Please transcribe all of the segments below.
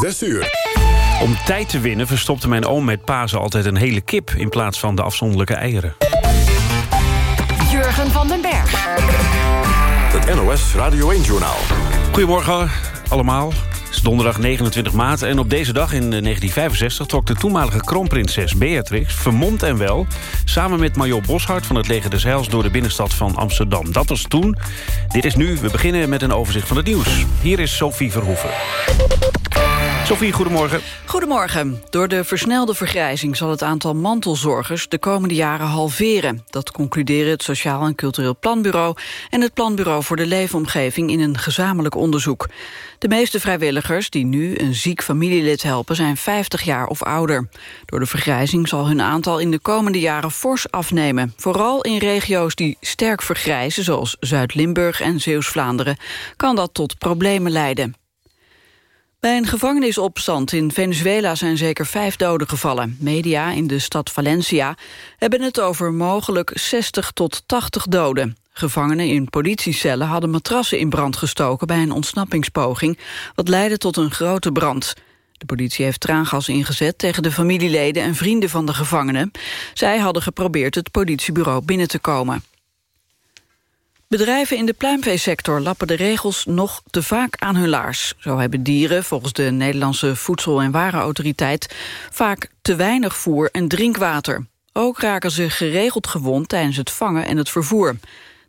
6 uur. Om tijd te winnen verstopte mijn oom met Pasen altijd een hele kip... in plaats van de afzonderlijke eieren. Jurgen van den Berg. Het NOS Radio 1-journaal. Goedemorgen allemaal. Het is donderdag 29 maart en op deze dag in 1965... trok de toenmalige kroonprinses Beatrix, vermomd en wel... samen met Major Boshart van het Leger des Heils... door de binnenstad van Amsterdam. Dat was toen. Dit is nu. We beginnen met een overzicht van het nieuws. Hier is Sophie Verhoeven. Sophie, goedemorgen. Goedemorgen. Door de versnelde vergrijzing zal het aantal mantelzorgers de komende jaren halveren. Dat concluderen het Sociaal en Cultureel Planbureau en het Planbureau voor de Leefomgeving in een gezamenlijk onderzoek. De meeste vrijwilligers die nu een ziek familielid helpen zijn 50 jaar of ouder. Door de vergrijzing zal hun aantal in de komende jaren fors afnemen. Vooral in regio's die sterk vergrijzen, zoals Zuid-Limburg en Zeeuws-Vlaanderen, kan dat tot problemen leiden. Bij een gevangenisopstand in Venezuela zijn zeker vijf doden gevallen. Media in de stad Valencia hebben het over mogelijk 60 tot 80 doden. Gevangenen in politiecellen hadden matrassen in brand gestoken... bij een ontsnappingspoging, wat leidde tot een grote brand. De politie heeft traangas ingezet tegen de familieleden en vrienden van de gevangenen. Zij hadden geprobeerd het politiebureau binnen te komen. Bedrijven in de pluimveesector lappen de regels nog te vaak aan hun laars. Zo hebben dieren, volgens de Nederlandse Voedsel- en Warenautoriteit... vaak te weinig voer en drinkwater. Ook raken ze geregeld gewond tijdens het vangen en het vervoer.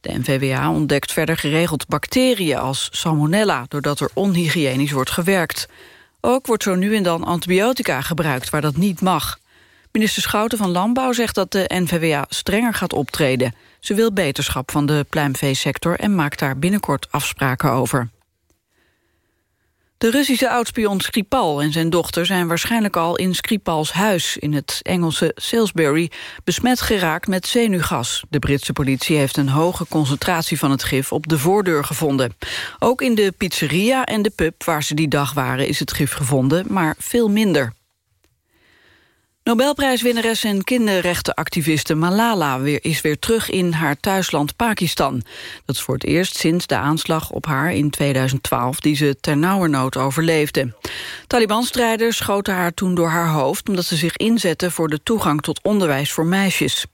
De NVWA ontdekt verder geregeld bacteriën als salmonella... doordat er onhygiënisch wordt gewerkt. Ook wordt zo nu en dan antibiotica gebruikt waar dat niet mag. Minister Schouten van Landbouw zegt dat de NVWA strenger gaat optreden. Ze wil beterschap van de pluimveesector en maakt daar binnenkort afspraken over. De Russische oudspion Skripal en zijn dochter zijn waarschijnlijk al in Skripals huis in het Engelse Salisbury besmet geraakt met zenuwgas. De Britse politie heeft een hoge concentratie van het gif op de voordeur gevonden. Ook in de pizzeria en de pub waar ze die dag waren is het gif gevonden, maar veel minder. Nobelprijswinnares en kinderrechtenactiviste Malala is weer terug in haar thuisland Pakistan. Dat is voor het eerst sinds de aanslag op haar in 2012 die ze ternauwernood overleefde. Taliban-strijders schoten haar toen door haar hoofd omdat ze zich inzetten voor de toegang tot onderwijs voor meisjes.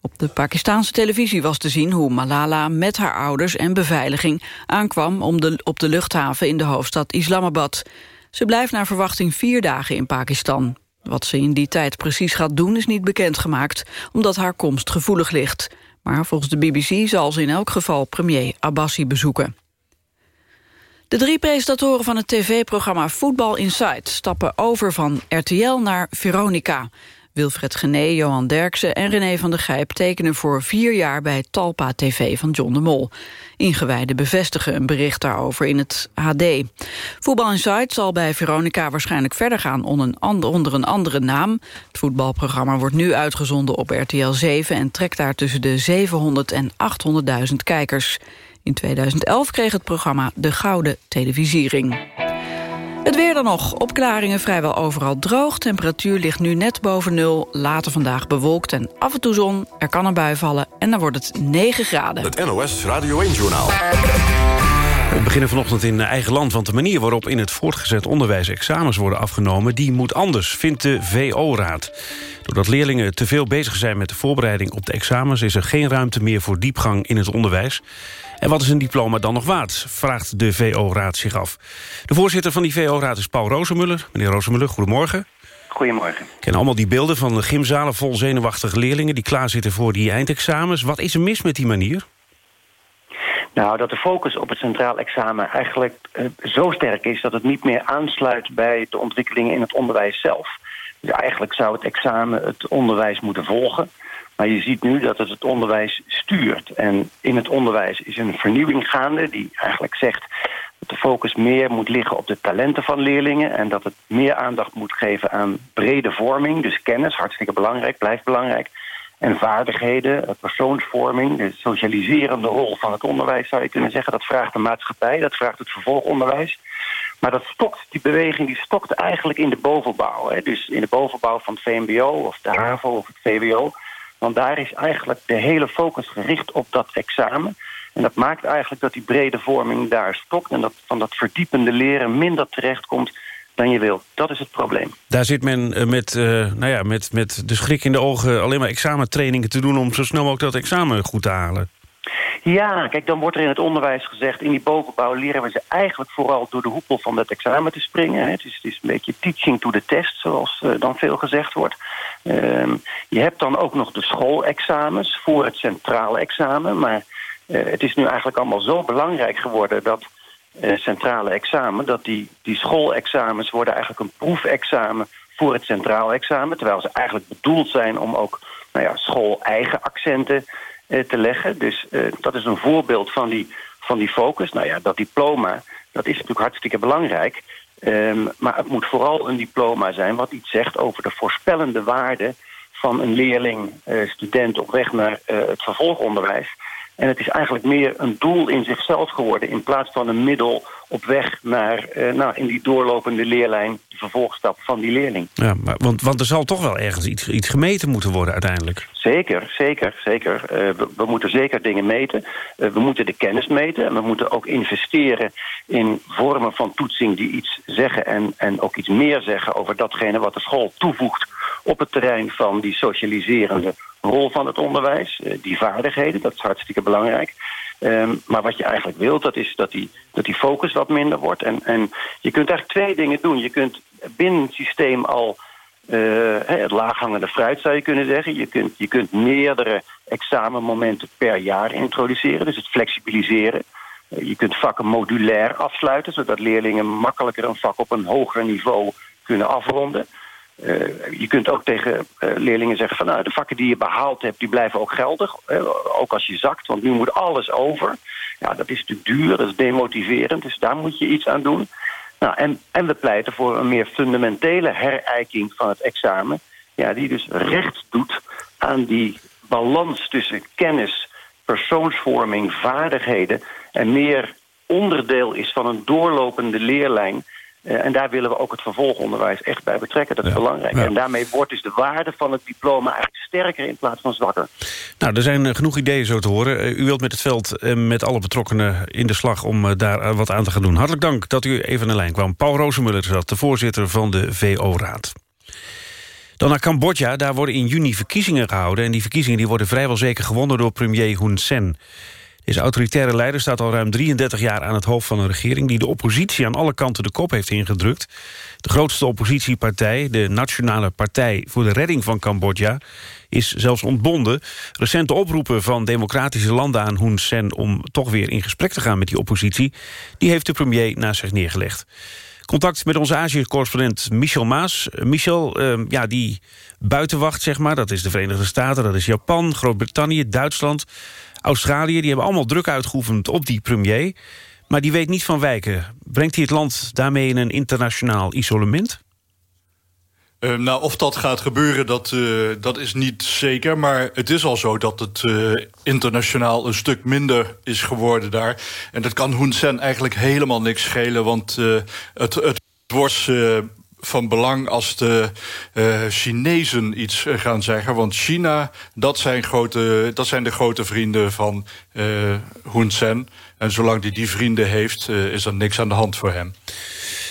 Op de Pakistanse televisie was te zien hoe Malala met haar ouders en beveiliging aankwam om de, op de luchthaven in de hoofdstad Islamabad. Ze blijft naar verwachting vier dagen in Pakistan. Wat ze in die tijd precies gaat doen is niet bekendgemaakt... omdat haar komst gevoelig ligt. Maar volgens de BBC zal ze in elk geval premier Abbasi bezoeken. De drie presentatoren van het tv-programma Voetbal Insight... stappen over van RTL naar Veronica. Wilfred Gené, Johan Derksen en René van der Gijp tekenen voor vier jaar bij Talpa TV van John de Mol. Ingewijden bevestigen een bericht daarover in het HD. Voetbal Insight zal bij Veronica waarschijnlijk verder gaan onder een, andere, naam. Het voetbalprogramma wordt nu uitgezonden op RTL 7 en trekt daar tussen de 700 en 800.000 kijkers. In 2011 kreeg het programma de Gouden Televisiering. Het weer dan nog. Opklaringen vrijwel overal droog. Temperatuur ligt nu net boven nul. Later vandaag bewolkt en af en toe zon. Er kan een bui vallen en dan wordt het 9 graden. Het NOS Radio 1-journaal. We beginnen vanochtend in eigen land, want de manier waarop in het voortgezet onderwijs examens worden afgenomen, die moet anders, vindt de VO-raad. Doordat leerlingen te veel bezig zijn met de voorbereiding op de examens, is er geen ruimte meer voor diepgang in het onderwijs. En wat is een diploma dan nog waard, vraagt de VO-raad zich af. De voorzitter van die VO-raad is Paul Rozemuller. Meneer Rozemuller, goedemorgen. Goedemorgen. Ik ken allemaal die beelden van de gymzalen vol zenuwachtige leerlingen... die klaarzitten voor die eindexamens. Wat is er mis met die manier? Nou, dat de focus op het centraal examen eigenlijk uh, zo sterk is... dat het niet meer aansluit bij de ontwikkelingen in het onderwijs zelf. Dus eigenlijk zou het examen het onderwijs moeten volgen... Maar je ziet nu dat het het onderwijs stuurt. En in het onderwijs is een vernieuwing gaande die eigenlijk zegt dat de focus meer moet liggen op de talenten van leerlingen... en dat het meer aandacht moet geven aan brede vorming, dus kennis, hartstikke belangrijk, blijft belangrijk... en vaardigheden, persoonsvorming, de socialiserende rol van het onderwijs... zou je kunnen zeggen, dat vraagt de maatschappij, dat vraagt het vervolgonderwijs... Maar dat stokt, die beweging die stokt eigenlijk in de bovenbouw. Hè? Dus in de bovenbouw van het VMBO of de HAVO of het VWO... Want daar is eigenlijk de hele focus gericht op dat examen. En dat maakt eigenlijk dat die brede vorming daar stokt... en dat van dat verdiepende leren minder terechtkomt dan je wil. Dat is het probleem. Daar zit men eh, met, uh, nou ja, met, met de schrik in de ogen... alleen maar examentrainingen te doen... om zo snel mogelijk dat examen goed te halen. Ja, kijk, dan wordt er in het onderwijs gezegd... in die bovenbouw leren we ze eigenlijk vooral door de hoepel van het examen te springen. Het is, het is een beetje teaching to the test, zoals uh, dan veel gezegd wordt. Uh, je hebt dan ook nog de schoolexamens voor het centrale examen. Maar uh, het is nu eigenlijk allemaal zo belangrijk geworden... dat uh, centrale examen, dat die, die schoolexamens worden eigenlijk een proefexamen voor het centraal examen. Terwijl ze eigenlijk bedoeld zijn om ook nou ja, school-eigen accenten te leggen. Dus uh, dat is een voorbeeld van die, van die focus. Nou ja, dat diploma, dat is natuurlijk hartstikke belangrijk. Um, maar het moet vooral een diploma zijn wat iets zegt over de voorspellende waarde van een leerling, student op weg naar het vervolgonderwijs. En het is eigenlijk meer een doel in zichzelf geworden... in plaats van een middel op weg naar uh, nou, in die doorlopende leerlijn... de vervolgstap van die leerling. Ja, maar, want, want er zal toch wel ergens iets, iets gemeten moeten worden uiteindelijk? Zeker, zeker, zeker. Uh, we, we, moeten zeker dingen meten. Uh, we moeten de kennis meten. En we moeten ook investeren in vormen van toetsing... die iets zeggen en, en ook iets meer zeggen over datgene wat de school toevoegt... op het terrein van die socialiserende rol van het onderwijs, eh, die vaardigheden, dat is hartstikke belangrijk. Um, maar wat je eigenlijk wilt, dat is dat die, dat die focus wat minder wordt. En, en je kunt eigenlijk twee dingen doen. Je kunt binnen het systeem al uh, het laaghangende fruit, zou je kunnen zeggen. Je kunt, je kunt meerdere examenmomenten per jaar introduceren, dus het flexibiliseren. Uh, je kunt vakken modulair afsluiten, zodat leerlingen makkelijker een vak op een hoger niveau kunnen afronden. Uh, je kunt ook tegen uh, leerlingen zeggen van nou, de vakken die je behaald hebt, die blijven ook geldig. Ook als je zakt, want nu moet alles over. Ja, dat is natuurlijk duur, dat is demotiverend, dus daar moet je iets aan doen. Nou, en, en we pleiten voor een meer fundamentele herijking van het examen. Ja, die dus recht doet aan die balans tussen kennis, persoonsvorming, vaardigheden... en meer onderdeel is van een doorlopende leerlijn en daar willen we ook het vervolgonderwijs echt bij betrekken. Dat is ja. belangrijk. Ja. En daarmee wordt dus de waarde van het diploma eigenlijk sterker in plaats van zwakker. Nou, er zijn uh, genoeg ideeën zo te horen. Uh, u wilt met het veld met alle betrokkenen in de slag om daar wat aan te gaan doen. Hartelijk dank dat u even aan de lijn kwam. Paul Rozemuller is dat, de voorzitter van de VO-raad. Dan naar Cambodja, daar worden in juni verkiezingen gehouden... en die verkiezingen die worden vrijwel zeker gewonnen door premier Hun Sen. Deze autoritaire leider staat al ruim 33 jaar aan het hoofd van een regering... die de oppositie aan alle kanten de kop heeft ingedrukt. De grootste oppositiepartij, de Nationale Partij voor de Redding van Cambodja... is zelfs ontbonden. Recente oproepen van democratische landen aan Hun Sen... om toch weer in gesprek te gaan met die oppositie... die heeft de premier naast zich neergelegd. Contact met onze Azië-correspondent Michel Maas. Michel, uh, ja, die buitenwacht, zeg maar, dat is de Verenigde Staten... dat is Japan, Groot-Brittannië, Duitsland... Australië, die hebben allemaal druk uitgeoefend op die premier. Maar die weet niet van wijken. Brengt hij het land daarmee in een internationaal isolement? Uh, nou, of dat gaat gebeuren, dat, uh, dat is niet zeker. Maar het is al zo dat het uh, internationaal een stuk minder is geworden daar. En dat kan Hun Sen eigenlijk helemaal niks schelen. Want het, het wordt van belang als de Chinezen iets gaan zeggen. Want China, dat zijn, grote, dat zijn de grote vrienden van uh, Hun Sen. En zolang hij die vrienden heeft, is er niks aan de hand voor hem.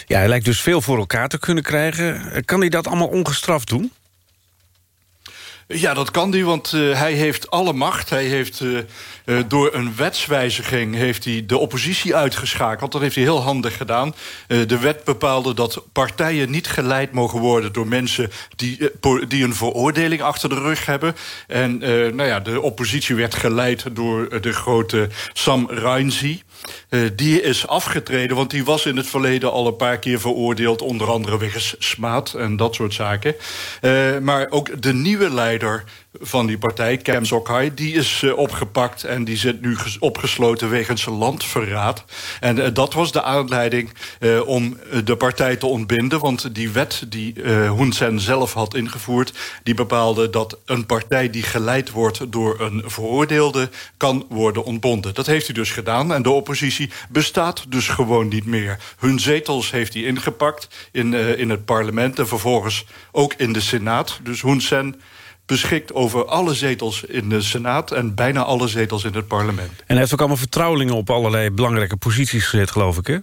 Ja, hij lijkt dus veel voor elkaar te kunnen krijgen. Kan hij dat allemaal ongestraft doen? Ja, dat kan hij, want uh, hij heeft alle macht. Hij heeft uh, uh, door een wetswijziging heeft hij de oppositie uitgeschakeld. Dat heeft hij heel handig gedaan. de wet bepaalde dat partijen niet geleid mogen worden... door mensen die, die een veroordeling achter de rug hebben. En nou ja, de oppositie werd geleid door de grote Sam Rainsy... Uh, die is afgetreden, want die was in het verleden al een paar keer veroordeeld... onder andere wegens smaad en dat soort zaken. Uh, maar ook de nieuwe leider van die partij, Kem Sokhai, die is uh, opgepakt... en die zit nu opgesloten wegens landverraad. En uh, dat was de aanleiding uh, om de partij te ontbinden... want die wet die Hun Sen zelf had ingevoerd... die bepaalde dat een partij die geleid wordt door een veroordeelde... kan worden ontbonden. Dat heeft hij dus gedaan en de oppositie bestaat dus gewoon niet meer. Hun zetels heeft hij ingepakt in, in het parlement... en vervolgens ook in de Senaat. Dus Hun Sen beschikt over alle zetels in de Senaat... en bijna alle zetels in het parlement. En hij heeft ook allemaal vertrouwelingen op allerlei belangrijke posities gezet, geloof ik, hè?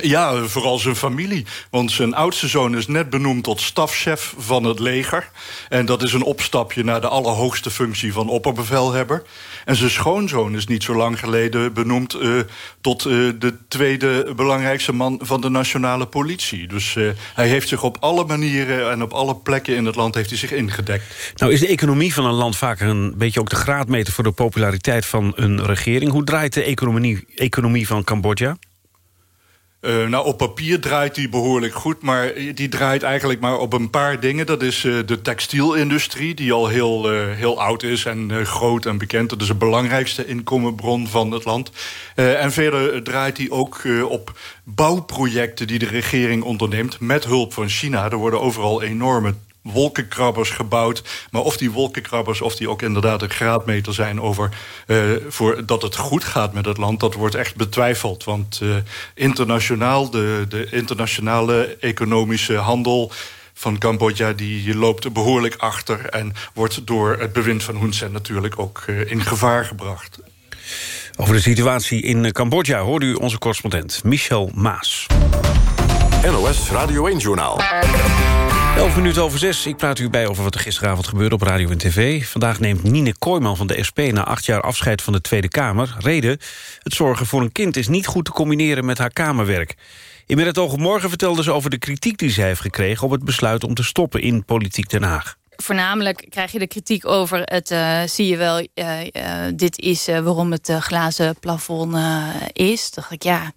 Ja, vooral zijn familie. Want zijn oudste zoon is net benoemd tot stafchef van het leger. En dat is een opstapje naar de allerhoogste functie van opperbevelhebber. En zijn schoonzoon is niet zo lang geleden benoemd... Uh, tot uh, de tweede belangrijkste man van de nationale politie. Dus uh, hij heeft zich op alle manieren en op alle plekken in het land heeft hij zich ingedekt. Nou is de economie van een land vaak een beetje ook de graadmeter... voor de populariteit van een regering. Hoe draait de economie, economie van Cambodja? Uh, nou, op papier draait die behoorlijk goed, maar die draait eigenlijk maar op een paar dingen. Dat is uh, de textielindustrie, die al heel, uh, heel oud is en groot en bekend. Dat is de belangrijkste inkomenbron van het land. en verder draait die ook op bouwprojecten die de regering onderneemt... met hulp van China. Er worden overal enorme wolkenkrabbers gebouwd. Maar of die wolkenkrabbers, of die ook inderdaad een graadmeter zijn... over uh, voor dat het goed gaat met het land, dat wordt echt betwijfeld. Want uh, internationaal, de, de internationale economische handel van Cambodja... die loopt behoorlijk achter en wordt door het bewind van Hun Sen... natuurlijk ook uh, in gevaar gebracht. Over de situatie in Cambodja hoort u onze correspondent Michel Maas. NOS Radio 1-journaal. 11 minuten over 6. Ik praat u bij over wat er gisteravond gebeurde op radio en tv. Vandaag neemt Nine Kooijman van de SP na acht jaar afscheid van de Tweede Kamer. Reden, het zorgen voor een kind is niet goed te combineren met haar kamerwerk. In Met het oog morgen vertelde ze over de kritiek die zij heeft gekregen... op het besluit om te stoppen in Politiek Den Haag voornamelijk krijg je de kritiek over het, uh, zie je wel, uh, uh, dit is waarom het glazen plafond is. dacht ik, ja,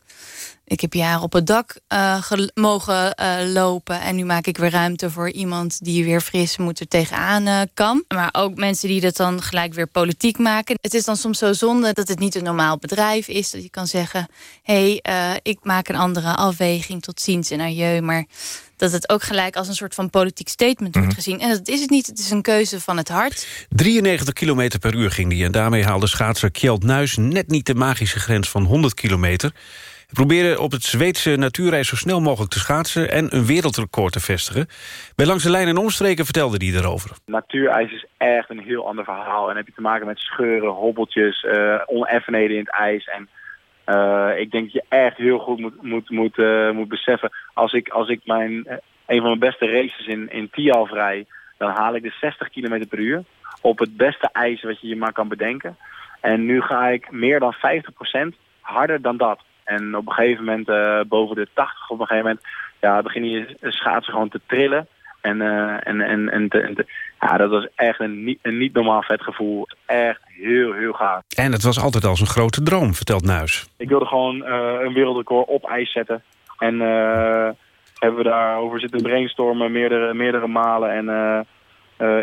ik heb jaren op het dak uh, mogen uh, lopen. En nu maak ik weer ruimte voor iemand die weer fris moet er tegenaan uh, kan. Maar ook mensen die dat dan gelijk weer politiek maken. Het is dan soms zo zonde dat het niet een normaal bedrijf is. Dat je kan zeggen, hé, hey, ik maak een andere afweging tot ziens en adieu. Maar dat het ook gelijk als een soort van politiek statement wordt mhm. gezien. En dat is het niet, het is een keuze van het hart. 93 km per uur ging die en daarmee haalde schaatser Kjeld Nuis... net niet de magische grens van 100 kilometer... Proberen op het Zweedse natuurreis zo snel mogelijk te schaatsen... en een wereldrecord te vestigen. Bij Langs de Lijn en Omstreken vertelde hij daarover. Natuurijs is echt een heel ander verhaal. En heb je te maken met scheuren, hobbeltjes, uh, oneffenheden in het ijs... En uh, ik denk dat je echt heel goed moet, moet, moet, uh, moet beseffen. Als ik, als ik mijn, een van mijn beste races in, in Tialf rij, dan haal ik de 60 km per uur. Op het beste ijs wat je je maar kan bedenken. En nu ga ik meer dan 50% harder dan dat. En op een gegeven moment, uh, boven de 80 op een gegeven moment, ja, begin je schaatsen gewoon te trillen. En, uh, en, en, en, te, en te, ja, dat was echt een niet, een niet normaal vet gevoel. Echt heel, heel gaaf. En het was altijd al zo'n grote droom, vertelt Nuis. Ik wilde gewoon uh, een wereldrecord op ijs zetten. En hebben we daarover zitten brainstormen meerdere, meerdere malen. En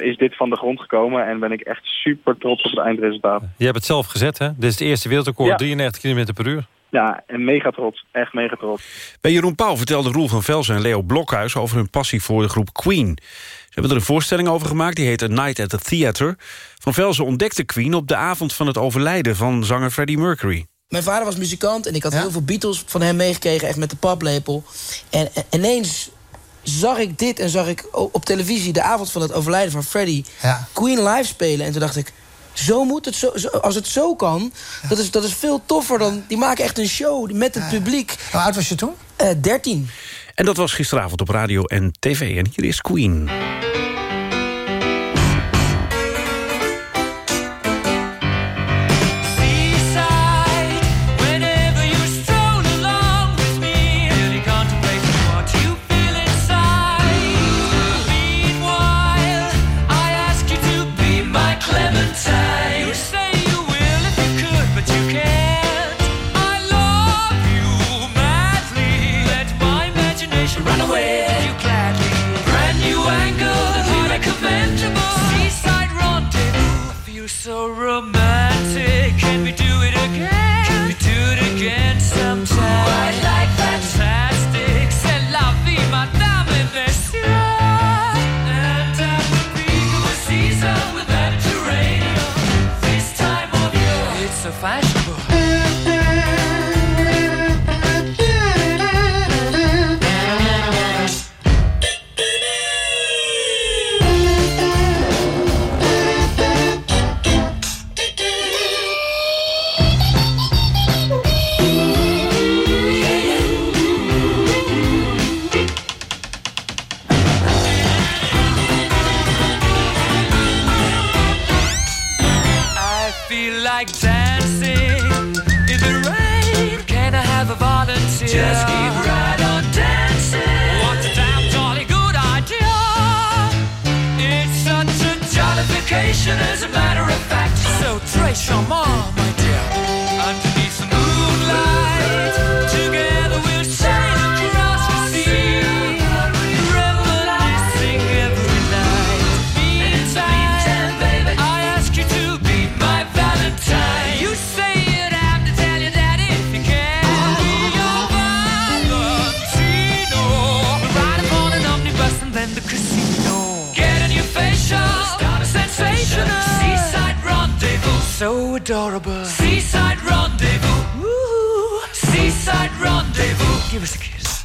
is dit van de grond gekomen. En ben ik echt super trots op het eindresultaat. Je hebt het zelf gezet, hè? Dit is het eerste wereldrecord, ja. 93 km per uur. Ja, en mega trots. Echt mega trots. Bij Jeroen Pauw vertelde Roel van Velzen en Leo Blokhuis... over hun passie voor de groep Queen. Ze hebben er een voorstelling over gemaakt, die heet A Night at the Theater. Van Velzen ontdekte Queen op de avond van het overlijden... van zanger Freddie Mercury. Mijn vader was muzikant en ik had heel veel Beatles van hem meegekregen... echt met de paplepel. En, ineens zag ik dit en zag ik op televisie... de avond van het overlijden van Freddie... Queen live spelen. En toen dacht ik, zo moet het, zo, als het zo kan, dat, is, dat is veel toffer dan... Die maken echt een show met het publiek. Hoe oud was je toen? Uh, eh, 13. En dat was gisteravond op radio en tv. En hier is Queen. So adorable. Seaside rendezvous. Woo, seaside rendezvous. Give us a kiss.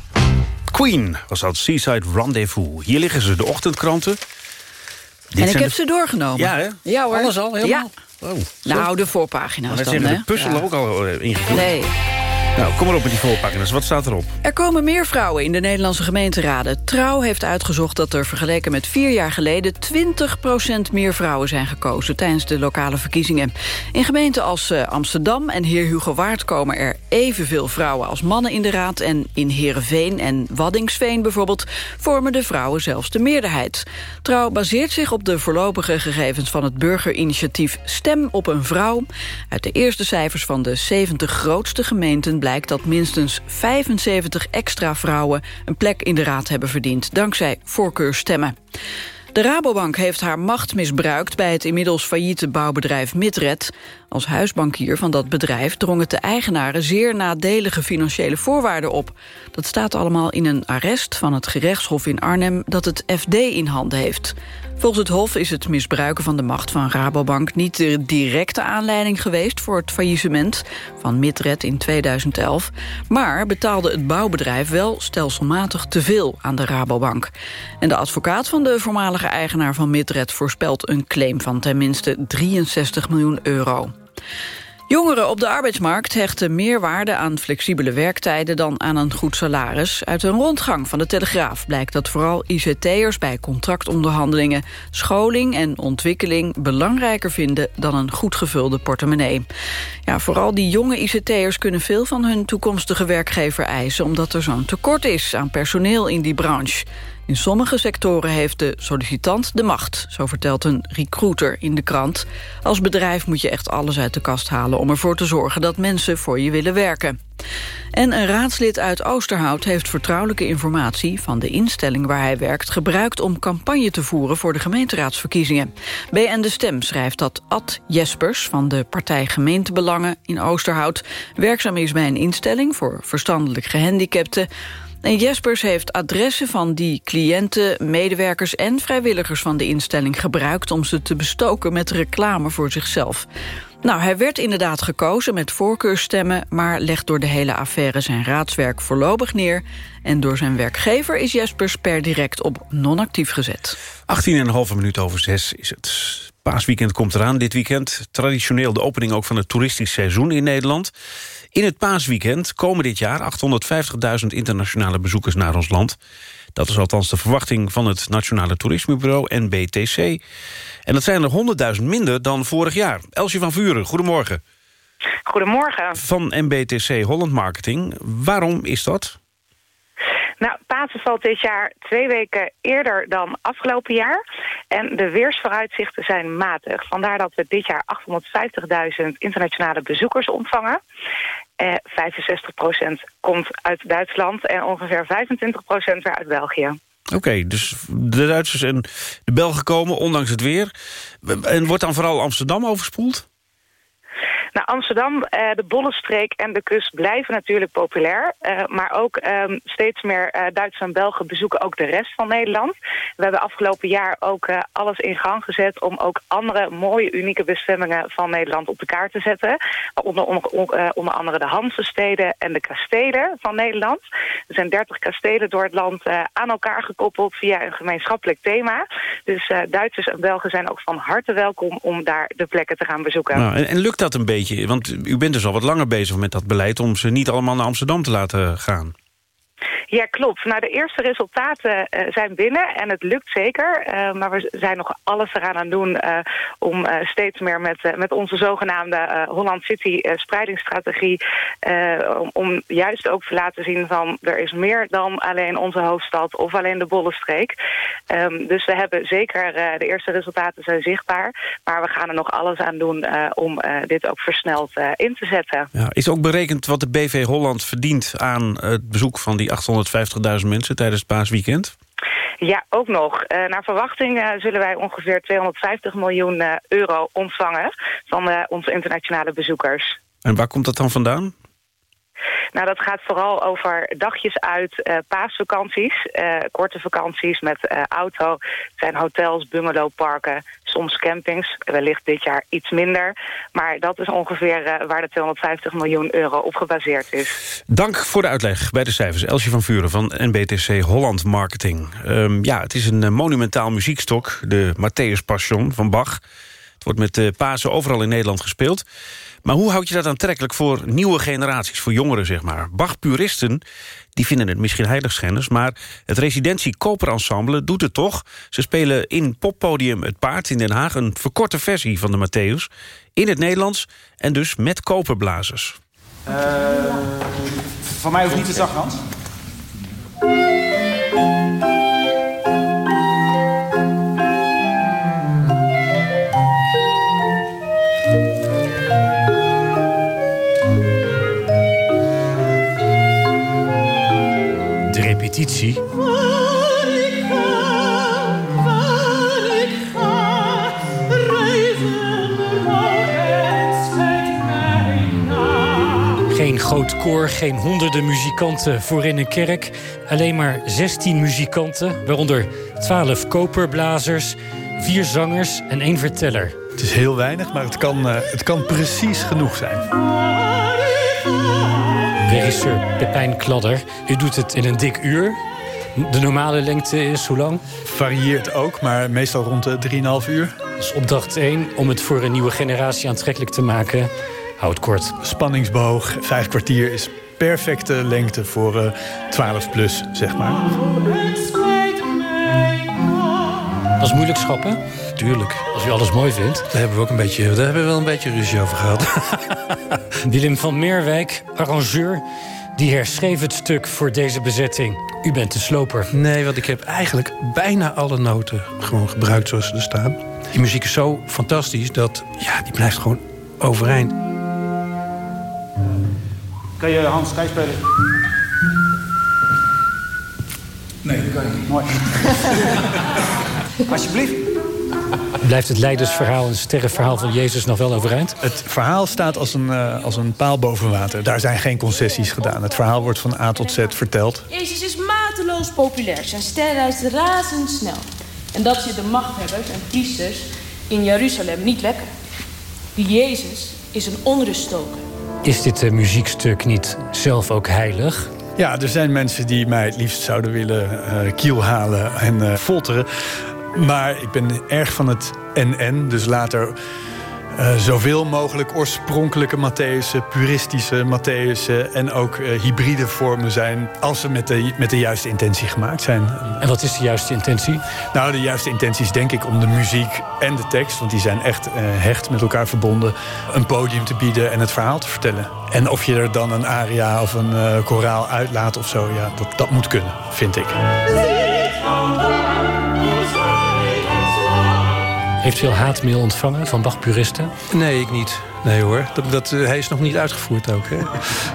Queen was dat, Seaside Rendezvous. Hier liggen ze, de ochtendkranten. Dit en ik zijn heb de- ze doorgenomen. Ja, hè? Ja hoor. Alles al, helemaal? Ja. Oh, Nou, de voorpagina's Maar dan, hè? de puzzel Ja. ook al eh, ingevoerd. Nee. Nou, kom maar op met die voorpagina's. Wat staat erop? Er komen meer vrouwen in de Nederlandse gemeenteraden. Trouw heeft uitgezocht dat er vergeleken met vier jaar geleden... 20% meer vrouwen zijn gekozen tijdens de lokale verkiezingen. In gemeenten als eh, Amsterdam en Heer Hugo Waard... komen er evenveel vrouwen als mannen in de raad. En in Heerenveen en Waddingsveen bijvoorbeeld... vormen de vrouwen zelfs de meerderheid. Trouw baseert zich op de voorlopige gegevens van het burgerinitiatief Stem op een Vrouw. Uit de eerste cijfers van de 70 grootste gemeenten blijkt dat minstens 75 extra vrouwen een plek in de raad hebben verdiend, dankzij voorkeurstemmen. De Rabobank heeft haar macht misbruikt bij het inmiddels failliete bouwbedrijf Midred. Als huisbankier van dat bedrijf drong het de eigenaren zeer nadelige financiële voorwaarden op. Dat staat allemaal in een arrest van het gerechtshof in Arnhem dat het FD in handen heeft. Volgens het Hof is het misbruiken van de macht van Rabobank... niet de directe aanleiding geweest voor het faillissement van Midred in 2011... maar betaalde het bouwbedrijf wel stelselmatig te veel aan de Rabobank. En de advocaat van de voormalige eigenaar van Midred... voorspelt een claim van ten minste 63 miljoen euro. Jongeren op de arbeidsmarkt hechten meer waarde aan flexibele werktijden dan aan een goed salaris. Uit een rondgang van de Telegraaf blijkt dat vooral ICT'ers bij contractonderhandelingen scholing en ontwikkeling belangrijker vinden dan een goed gevulde portemonnee. Ja, vooral die jonge ICT'ers kunnen veel van hun toekomstige werkgever eisen omdat er zo'n tekort is aan personeel in die branche. In sommige sectoren heeft de sollicitant de macht, zo vertelt een recruiter in de krant. Als bedrijf moet je echt alles uit de kast halen om ervoor te zorgen dat mensen voor je willen werken. En een raadslid uit Oosterhout heeft vertrouwelijke informatie van de instelling waar hij werkt gebruikt om campagne te voeren voor de gemeenteraadsverkiezingen. BN De Stem schrijft dat Ad Jespers van de partij Gemeentebelangen in Oosterhout werkzaam is bij een instelling voor verstandelijk gehandicapten. En Jespers heeft adressen van die cliënten, medewerkers en vrijwilligers van de instelling gebruikt om ze te bestoken met reclame voor zichzelf. Nou, hij werd inderdaad gekozen met voorkeurstemmen... maar legt door de hele affaire zijn raadswerk voorlopig neer... en door zijn werkgever is Jespers per direct op non-actief gezet. 18,5 minuut over 6 is het. Paasweekend komt eraan dit weekend. Traditioneel de opening ook van het toeristisch seizoen in Nederland. In het paasweekend komen dit jaar 850.000 internationale bezoekers naar ons land. Dat is althans de verwachting van het Nationale Toerismebureau NBTC. En dat zijn er 100.000 minder dan vorig jaar. Elsje van Vuren, goedemorgen. Goedemorgen. Van NBTC Holland Marketing. Waarom is dat? Nou, Pasen valt dit jaar twee weken eerder dan afgelopen jaar. En de weersvooruitzichten zijn matig. Vandaar dat we dit jaar 850.000 internationale bezoekers ontvangen. Eh, 65% komt uit Duitsland en ongeveer 25% weer uit België. Oké, dus de Duitsers en de Belgen komen, ondanks het weer. En wordt dan vooral Amsterdam overspoeld? Nou, Amsterdam, eh, de Bollenstreek en de kust blijven natuurlijk populair. Eh, maar ook ehm, steeds meer eh, Duitsers en Belgen bezoeken ook de rest van Nederland. We hebben afgelopen jaar ook alles in gang gezet... om ook andere mooie, unieke bestemmingen van Nederland op de kaart te zetten. Onder, onder, onder, andere de Hansensteden en de kastelen van Nederland. Er zijn 30 kastelen door het land aan elkaar gekoppeld... via een gemeenschappelijk thema. Dus Duitsers en Belgen zijn ook van harte welkom... om daar de plekken te gaan bezoeken. Nou, en, en lukt dat een beetje? Want u bent dus al wat langer bezig met dat beleid... om ze niet allemaal naar Amsterdam te laten gaan. Ja, klopt. Nou, de eerste resultaten uh, zijn binnen en het lukt zeker. Uh, maar we zijn nog alles eraan aan doen uh, om steeds meer met, met onze zogenaamde Holland City spreidingsstrategie... Om, om, juist ook te laten zien van er is meer dan alleen onze hoofdstad of alleen de Bollenstreek. Um, dus we hebben zeker, de eerste resultaten zijn zichtbaar. Maar we gaan er nog alles aan doen om dit ook versneld in te zetten. Ja, is ook berekend wat de BV Holland verdient aan het bezoek van die 850.000 mensen tijdens het paasweekend? Ja, ook nog. Uh, naar verwachting uh, zullen wij ongeveer 250 miljoen uh, euro ontvangen van onze internationale bezoekers. En waar komt dat dan vandaan? Nou, dat gaat vooral over dagjes uit, eh, paasvakanties, eh, korte vakanties met eh, auto. Zijn hotels, bungalowparken, soms campings. Wellicht dit jaar iets minder. Maar dat is ongeveer waar de 250 miljoen euro op gebaseerd is. Dank voor de uitleg bij de cijfers. Elsje van Vuren van NBTC Holland Marketing. Ehm, ja, het is een monumentaal muziekstok, de Matthäus Passion van Bach. Het wordt met Pasen overal in Nederland gespeeld. Maar hoe houd je dat aantrekkelijk voor nieuwe generaties, voor jongeren zeg maar? Bach-puristen die vinden het misschien heiligschennis... maar het Residentie Koperensemble doet het toch. Ze spelen in poppodium Het Paard in Den Haag... een verkorte versie van de Matthäus, in het Nederlands... en dus met koperblazers. Uh, van mij hoeft niet de. De Geen groot koor, geen honderden muzikanten voor in een kerk. Alleen maar 16 muzikanten, waaronder 12 koperblazers, vier zangers en één verteller. Het is heel weinig, maar het kan, uh, het kan precies genoeg zijn. Regisseur Pepijn Kladder, u doet het in een dik uur. De normale lengte is hoe lang? Varieert ook, maar meestal rond de 3,5 uur. Dus opdracht 1, om het voor een nieuwe generatie aantrekkelijk te maken... Houd kort. Spanningsboog, vijf kwartier is perfecte lengte voor uh, 12 plus, zeg maar. Dat is moeilijk schappen? Tuurlijk. Als u alles mooi vindt. Daar hebben we ook een beetje, daar hebben we wel een beetje ruzie over gehad. Willem van Meerwijk, arrangeur... die herschreef het stuk voor deze bezetting. U bent de sloper. Nee, want ik heb eigenlijk bijna alle noten gewoon gebruikt zoals ze er staan. Die muziek is zo fantastisch dat ja, die blijft gewoon overeind. Kan je Hans Kij spelen? Nee, dat kan ik niet. Mooi. Alsjeblieft. Blijft het leidersverhaal, een sterrenverhaal van Jezus nog wel overeind? Het verhaal staat als een, uh, als een paal boven water. Daar zijn geen concessies gedaan. Het verhaal wordt van A tot Z verteld. Jezus is mateloos populair. Zijn ster reist razendsnel. En dat zit de machthebbers en priesters in Jeruzalem niet lekker. Die Jezus is een onruststoker. Is dit uh, muziekstuk niet zelf ook heilig? Ja, er zijn mensen die mij het liefst zouden willen uh, kiel halen en uh, folteren. Maar ik ben erg van het en-en. Dus later uh, zoveel mogelijk oorspronkelijke Matthäusen, puristische Matthäusen... en ook uh, hybride vormen zijn als ze met de, met de juiste intentie gemaakt zijn. En wat is de juiste intentie? Nou, de juiste intentie is denk ik om de muziek en de tekst... want die zijn echt uh, hecht met elkaar verbonden... een podium te bieden en het verhaal te vertellen. En of je er dan een aria of een koraal uitlaat of zo... ja, dat, dat moet kunnen, vind ik. Heeft u al haatmail ontvangen van Bach-puristen? Nee, ik niet. Nee hoor, dat, dat, uh, hij is nog niet uitgevoerd ook. Hè?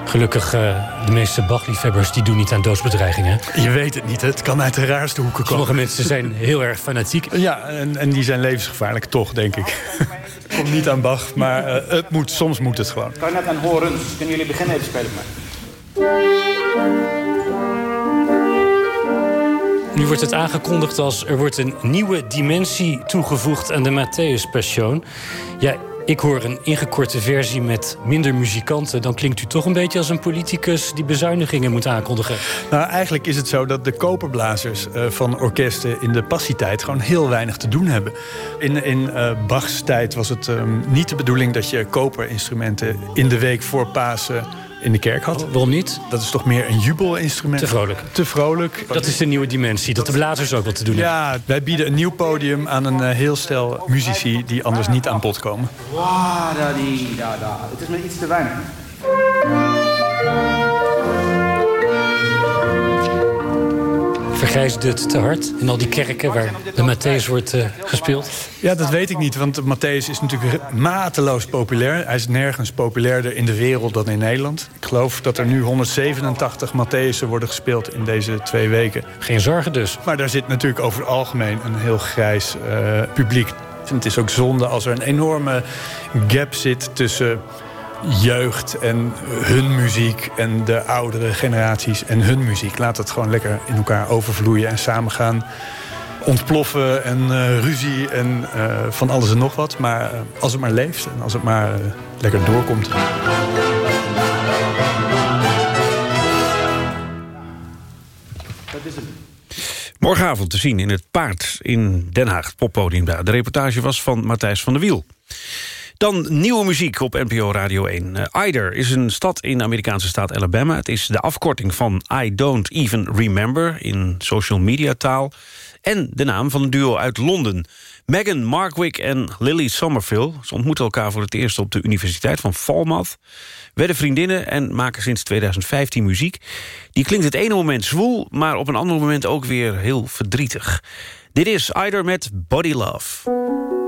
Gelukkig, uh, de meeste Bach-liefhebbers die doen niet aan doodsbedreigingen. Je weet het niet, het kan uit de raarste hoeken komen. Sommige mensen zijn heel erg fanatiek. Ja, en, en die zijn levensgevaarlijk toch, denk ik. Komt niet aan Bach, maar uh, het moet, soms moet het gewoon. Kan je net aan horen, kunnen jullie beginnen even spelen met Nu wordt het aangekondigd als er wordt een nieuwe dimensie toegevoegd aan de Matthäus Passion. Ja, ik hoor een ingekorte versie met minder muzikanten. Dan klinkt u toch een beetje als een politicus die bezuinigingen moet aankondigen. Nou, eigenlijk is het zo dat de koperblazers uh, van orkesten in de passietijd gewoon heel weinig te doen hebben. In, in uh, Bachs tijd was het um, niet de bedoeling dat je koperinstrumenten in de week voor Pasen in de kerk had. Waarom niet? Dat is toch meer een jubelinstrument. Te vrolijk. Te vrolijk. Dat is de nieuwe dimensie, dat de blazers ook wat te doen hebben. Ja, wij bieden een nieuw podium aan een uh, heel stel muzici... die anders niet aan bod komen. Wow, da, die, da, da. Het is me iets te weinig. Vergrijsde het te hard in al die kerken waar de Matthäus wordt uh, gespeeld? Ja, dat weet ik niet, want Matthäus is natuurlijk mateloos populair. Hij is nergens populairder in de wereld dan in Nederland. Ik geloof dat er nu 187 Matthäusen worden gespeeld in deze twee weken. Geen zorgen dus. Maar daar zit natuurlijk over het algemeen een heel grijs uh, publiek. En het is ook zonde als er een enorme gap zit tussen jeugd en hun muziek en de oudere generaties en hun muziek. Laat het gewoon lekker in elkaar overvloeien en samen gaan ontploffen en eh, ruzie en eh, van alles en nog wat. Maar eh, als het maar leeft en als het maar lekker doorkomt. Morgenavond te zien in het Paard in Den Haag, het poppodium daar. De reportage was van Matthijs van der Wiel. Dan nieuwe muziek op NPO Radio 1. Uh, Ider is een stad in de Amerikaanse staat Alabama. Het is de afkorting van I Don't Even Remember in social media taal. En de naam van een duo uit Londen. Meghan Markwick en Lily Somerville. Ze ontmoeten elkaar voor het eerst op de Universiteit van Falmouth. Werden vriendinnen en maken sinds 2015 muziek. Die klinkt het ene moment zwoel, maar op een ander moment ook weer heel verdrietig. Dit is Ider met Body Love.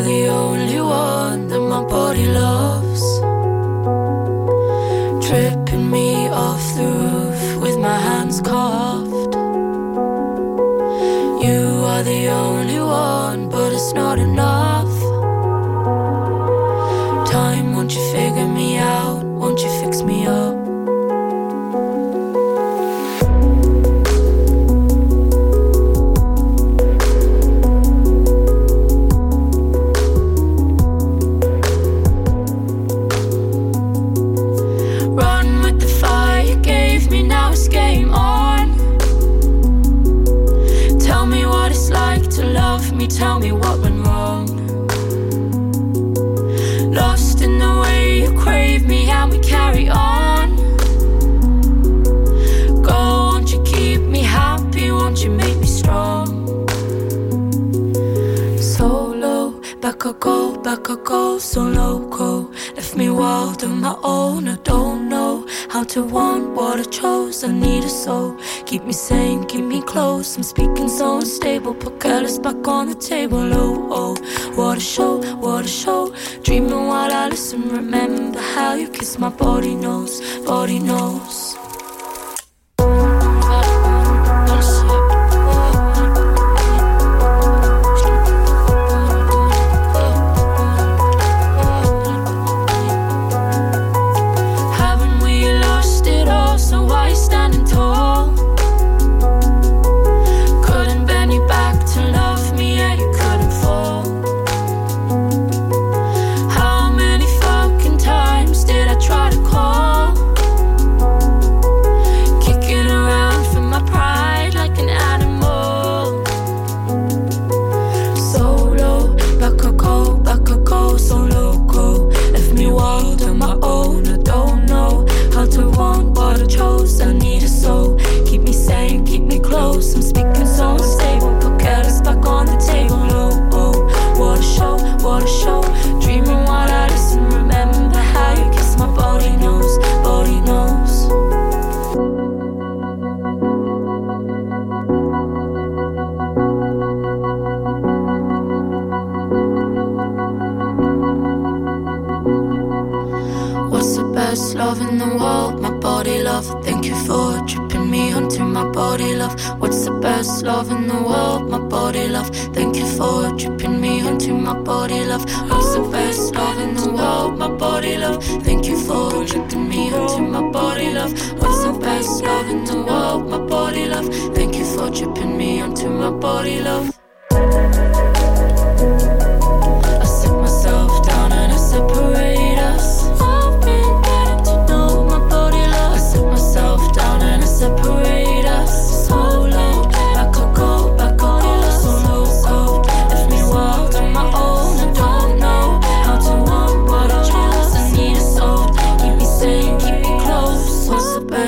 You are the only one that my body loves. Tripping me off the roof with my hands carved. You are the only one, but it's not enough. Time, won't you figure me out? Won't you fix me up? Tell me what I go, back I go, so loco. Left me wild on my own, I don't know how to want what I chose. I need a soul, keep me sane, keep me close. I'm speaking so unstable, put careless back on the table. Oh, oh, what a show, what a show. Dreaming while I listen, remember how you kiss my body knows, body knows.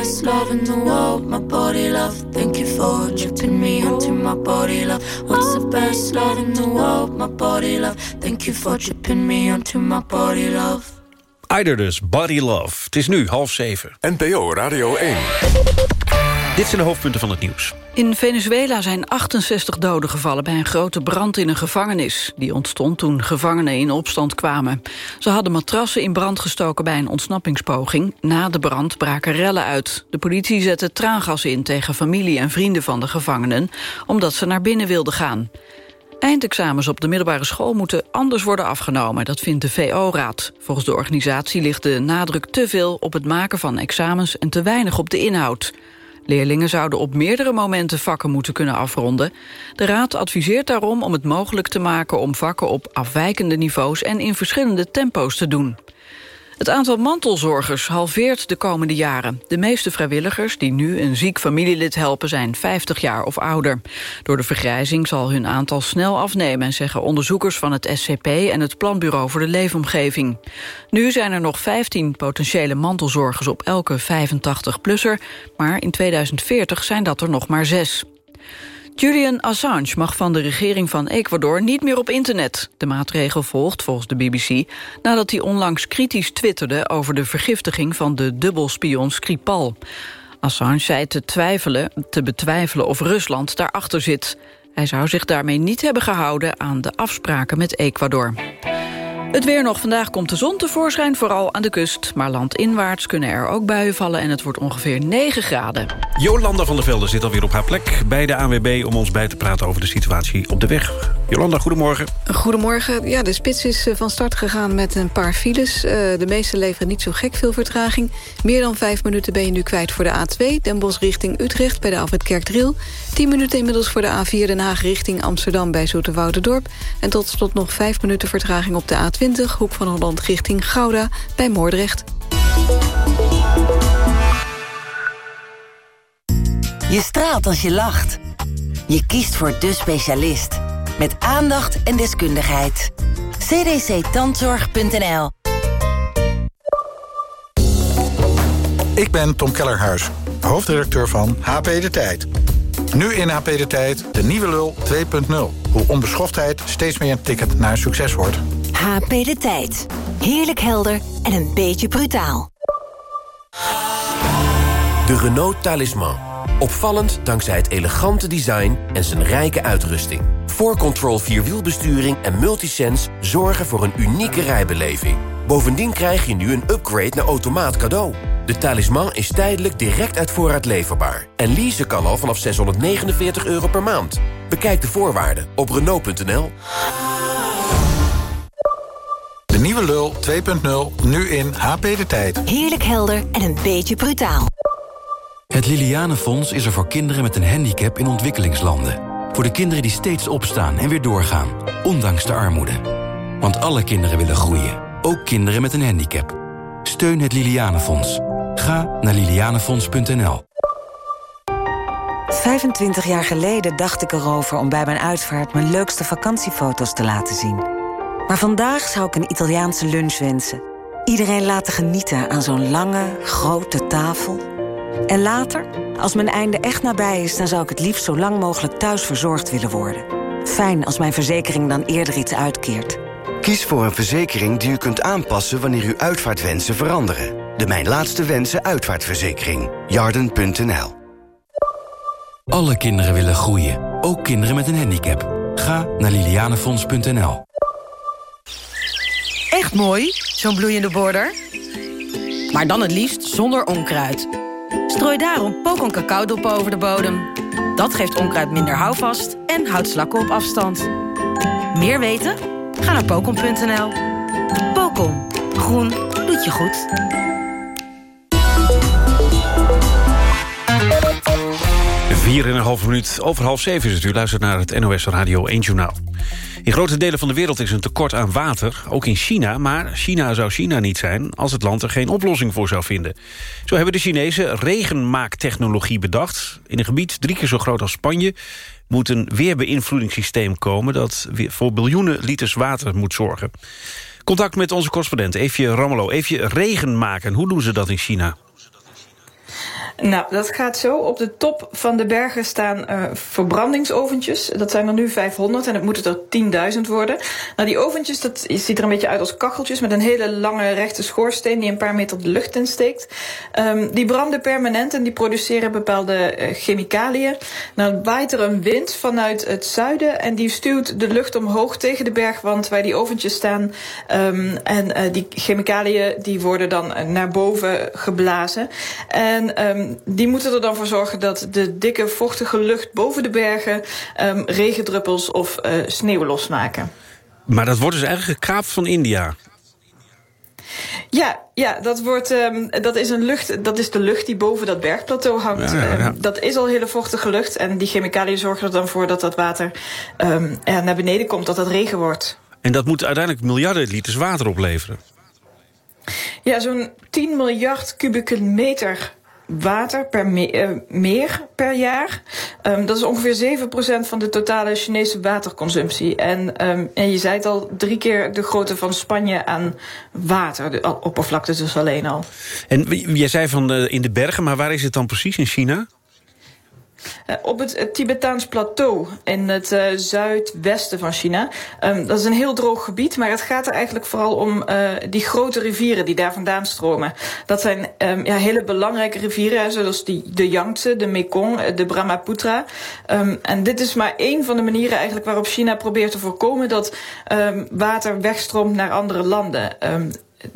Best love in the world? My body love. Thank you for tripping me onto my body love. What's the best love in the world? My body love. Thank you for tripping me onto my body love. Ider dus, Body Love. Het is nu half zeven. NPO Radio 1. Dit zijn de hoofdpunten van het nieuws. In Venezuela zijn 68 doden gevallen bij een grote brand in een gevangenis. Die ontstond toen gevangenen in opstand kwamen. Ze hadden matrassen in brand gestoken bij een ontsnappingspoging. Na de brand braken rellen uit. De politie zette traangas in tegen familie en vrienden van de gevangenen... omdat ze naar binnen wilden gaan. Eindexamens op de middelbare school moeten anders worden afgenomen. Dat vindt de VO-raad. Volgens de organisatie ligt de nadruk te veel op het maken van examens... en te weinig op de inhoud. Leerlingen zouden op meerdere momenten vakken moeten kunnen afronden. De raad adviseert daarom om het mogelijk te maken... om vakken op afwijkende niveaus en in verschillende tempo's te doen. Het aantal mantelzorgers halveert de komende jaren. De meeste vrijwilligers die nu een ziek familielid helpen zijn 50 jaar of ouder. Door de vergrijzing zal hun aantal snel afnemen, zeggen onderzoekers van het SCP en het Planbureau voor de Leefomgeving. Nu zijn er nog 15 potentiële mantelzorgers op elke 85-plusser, maar in 2040 zijn dat er nog maar zes. Julian Assange mag van de regering van Ecuador niet meer op internet. De maatregel volgt volgens de BBC nadat hij onlangs kritisch twitterde... over de vergiftiging van de dubbelspion Skripal. Assange zei te, twijfelen, te betwijfelen of Rusland daarachter zit. Hij zou zich daarmee niet hebben gehouden aan de afspraken met Ecuador. Het weer nog. Vandaag komt de zon tevoorschijn, vooral aan de kust. Maar landinwaarts kunnen er ook buien vallen en het wordt ongeveer 9 graden. Jolanda van der Velde zit alweer op haar plek bij de ANWB... om ons bij te praten over de situatie op de weg. Jolanda, goedemorgen. Goedemorgen. Ja, de spits is eh, van start gegaan met een paar files. Uh, de meeste leveren niet zo gek veel vertraging. Meer dan vijf minuten ben je nu kwijt voor de A2. Den Bosch richting Utrecht bij de Alfred Kerkdriel. 10 minuten inmiddels voor de A4 Den Haag richting Amsterdam bij Zoeterwouderdorp. En tot slot nog 5 minuten vertraging op de A20... Hoek van Holland richting Gouda bij Moordrecht. Je straalt als je lacht. Je kiest voor de specialist. Met aandacht en deskundigheid. cdctandzorg.nl Ik ben Tom Kellerhuis, hoofdredacteur van HP De Tijd. Nu in HP De Tijd de nieuwe lul 2.0. Hoe onbeschoftheid steeds meer een ticket naar succes wordt. HP De Tijd. Heerlijk helder en een beetje brutaal. De Renault Talisman. Opvallend dankzij het elegante design en zijn rijke uitrusting. 4Control Vierwielbesturing en Multisense zorgen voor een unieke rijbeleving. Bovendien krijg je nu een upgrade naar automaat cadeau. De talisman is tijdelijk direct uit voorraad leverbaar. En leasen kan al vanaf 649 euro per maand. Bekijk de voorwaarden op Renault.nl. Nieuwe lul 2.0, nu in HP De Tijd. Heerlijk helder en een beetje brutaal. Het Lilianenfonds is er voor kinderen met een handicap in ontwikkelingslanden. Voor de kinderen die steeds opstaan en weer doorgaan, ondanks de armoede. Want alle kinderen willen groeien, ook kinderen met een handicap. Steun het Lilianenfonds. Ga naar lilianenfonds.nl. 25 jaar geleden dacht ik erover om bij mijn uitvaart... mijn leukste vakantiefoto's te laten zien. Maar vandaag zou ik een Italiaanse lunch wensen. Iedereen laten genieten aan zo'n lange, grote tafel. En later, als mijn einde echt nabij is... dan zou ik het liefst zo lang mogelijk thuis verzorgd willen worden. Fijn als mijn verzekering dan eerder iets uitkeert. Kies voor een verzekering die u kunt aanpassen wanneer uw uitvaartwensen veranderen. De Mijn Laatste Wensen uitvaartverzekering. Jarden.nl Alle kinderen willen groeien, ook kinderen met een handicap. Ga naar lilianenfonds.nl. Echt mooi, zo'n bloeiende border. Maar dan het liefst zonder onkruid. Strooi daarom pokon cacaodop over de bodem. Dat geeft onkruid minder houvast en houdt slakken op afstand. Meer weten? Ga naar pokon.nl. Pokon. Groen doet je goed. Vier en een half minuut over half zeven is het. U luistert naar het NOS Radio 1 Journaal. In grote delen van de wereld is een tekort aan water, ook in China. Maar China zou China niet zijn als het land er geen oplossing voor zou vinden. Zo hebben de Chinezen regenmaaktechnologie bedacht. In een gebied drie keer zo groot als Spanje moet een weerbeïnvloedingssysteem komen... dat voor biljoenen liters water moet zorgen. Contact met onze correspondent Eefje Rammelo. Eefje, regen maken, hoe doen ze dat in China? Nou, dat gaat zo. Op de top van de bergen staan uh, verbrandingsoventjes. Dat zijn er nu 500 en het moeten er 10.000 worden. Nou, die oventjes, dat ziet er een beetje uit als kacheltjes... met een hele lange rechte schoorsteen die een paar meter de lucht insteekt. Um, die branden permanent en die produceren bepaalde uh, chemicaliën. Nou, waait er een wind vanuit het zuiden... en die stuwt de lucht omhoog tegen de bergwand waar die oventjes staan. Um, en uh, die chemicaliën die worden dan naar boven geblazen. En... Um, ehm, die moeten er dan voor zorgen dat de dikke vochtige lucht boven de bergen ehm, regendruppels of eh, sneeuw losmaken. Maar dat wordt dus eigenlijk gekaapt van India. Ja, ja dat, wordt, ehm, dat, is een lucht, dat is de lucht die boven dat bergplateau hangt. Ja, ja, ja. Dat is al hele vochtige lucht. En die chemicaliën zorgen er dan voor dat dat water naar beneden komt, dat het regen wordt. En dat moet uiteindelijk miljarden liters water opleveren. Ja, zo'n 10 miljard kubieke meter water per eh, meer per jaar. Ehm, dat is ongeveer 7% van de totale Chinese waterconsumptie. En, ehm, en je zei het al, drie keer de grootte van Spanje aan water. De oppervlakte dus alleen al. En jij zei van in de bergen, maar waar is het dan precies in China? Eh, op het, het Tibetaans plateau in het eh, zuidwesten van China. Ehm, dat is een heel droog gebied, maar het gaat er eigenlijk vooral om eh, die grote rivieren die daar vandaan stromen. Dat zijn ehm, ja, hele belangrijke rivieren, zoals die, de Yangtze, de Mekong, eh, de Brahmaputra. Ehm, en dit is maar één van de manieren eigenlijk waarop China probeert te voorkomen dat water wegstroomt naar andere landen.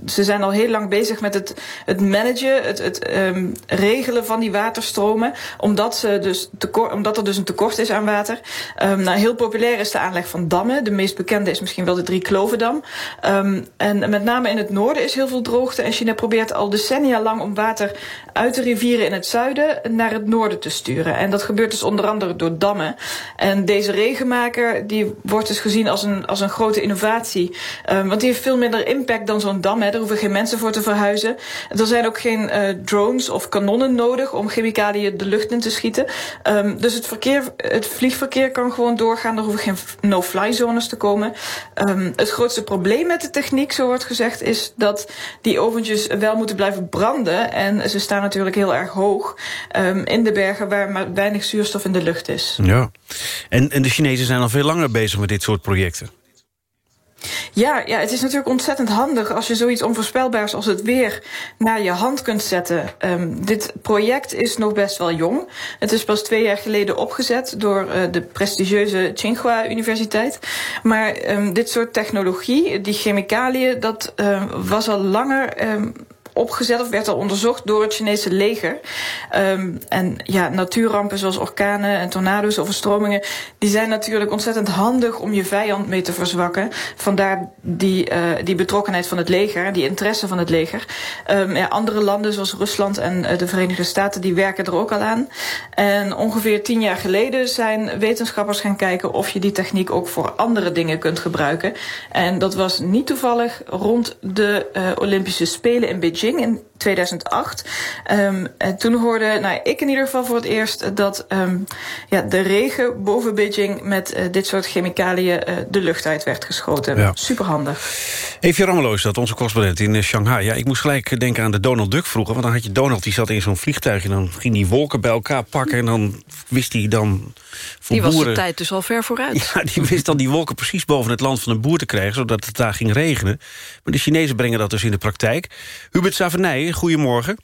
Ze zijn al heel lang bezig met het, het managen, het, het ehm, regelen van die waterstromen. Omdat, ze dus tekort, omdat er dus een tekort is aan water. Ehm, nou, heel populair is de aanleg van dammen. De meest bekende is misschien wel de Drieklovendam. Ehm en met name in het noorden is heel veel droogte. En China probeert al decennia lang om water uit de rivieren in het zuiden naar het noorden te sturen. En dat gebeurt dus onder andere door dammen. En deze regenmaker die wordt dus gezien als een, als een grote innovatie. Want die heeft veel minder impact dan zo'n dam. Daar hoeven geen mensen voor te verhuizen. Er zijn ook geen eh, drones of kanonnen nodig om chemicaliën de lucht in te schieten. Ehm, dus het, verkeer, het vliegverkeer kan gewoon doorgaan. Er hoeven geen no-fly zones te komen. Ehm, het grootste probleem met de techniek, zo wordt gezegd, is dat die oventjes wel moeten blijven branden. En ze staan natuurlijk heel erg hoog ehm, in de bergen waar maar weinig zuurstof in de lucht is. Ja. En, en de Chinezen zijn al veel langer bezig met dit soort projecten. Ja, ja, het is natuurlijk ontzettend handig als je zoiets onvoorspelbaars als het weer naar je hand kunt zetten. Ehm, dit project is nog best wel jong. Het is pas twee jaar geleden opgezet door eh, de prestigieuze Tsinghua Universiteit. Maar ehm, dit soort technologie, die chemicaliën, dat ehm, was al langer. Opgezet of werd al onderzocht door het Chinese leger. Ehm, en ja, natuurrampen zoals orkanen en tornado's, overstromingen, die zijn natuurlijk ontzettend handig om je vijand mee te verzwakken. Vandaar die, eh, die betrokkenheid van het leger, die interesse van het leger. Ehm, ja, andere landen zoals Rusland en eh, de Verenigde Staten, die werken er ook al aan. En ongeveer tien jaar geleden zijn wetenschappers gaan kijken of je die techniek ook voor andere dingen kunt gebruiken. En dat was niet toevallig rond de eh, Olympische Spelen in Beijing in 2008. Ehm, en toen hoorde nou, ik in ieder geval voor het eerst dat ehm, ja, de regen boven Beijing met eh, dit soort chemicaliën eh, de lucht uit werd geschoten. Ja. Superhandig. Evie Ramelow is dat, onze correspondent in eh, Shanghai. Ja, ik moest gelijk denken aan de Donald Duck vroeger. Want dan had je Donald, die zat in zo'n vliegtuig... en dan ging die wolken bij elkaar pakken... en dan wist hij dan voor Die was boeren... de tijd dus al ver vooruit. Ja, die wist dan die wolken precies boven het land van een boer te krijgen... zodat het daar ging regenen. Maar de Chinezen brengen dat dus in de praktijk. Hubert Savernij, goedemorgen.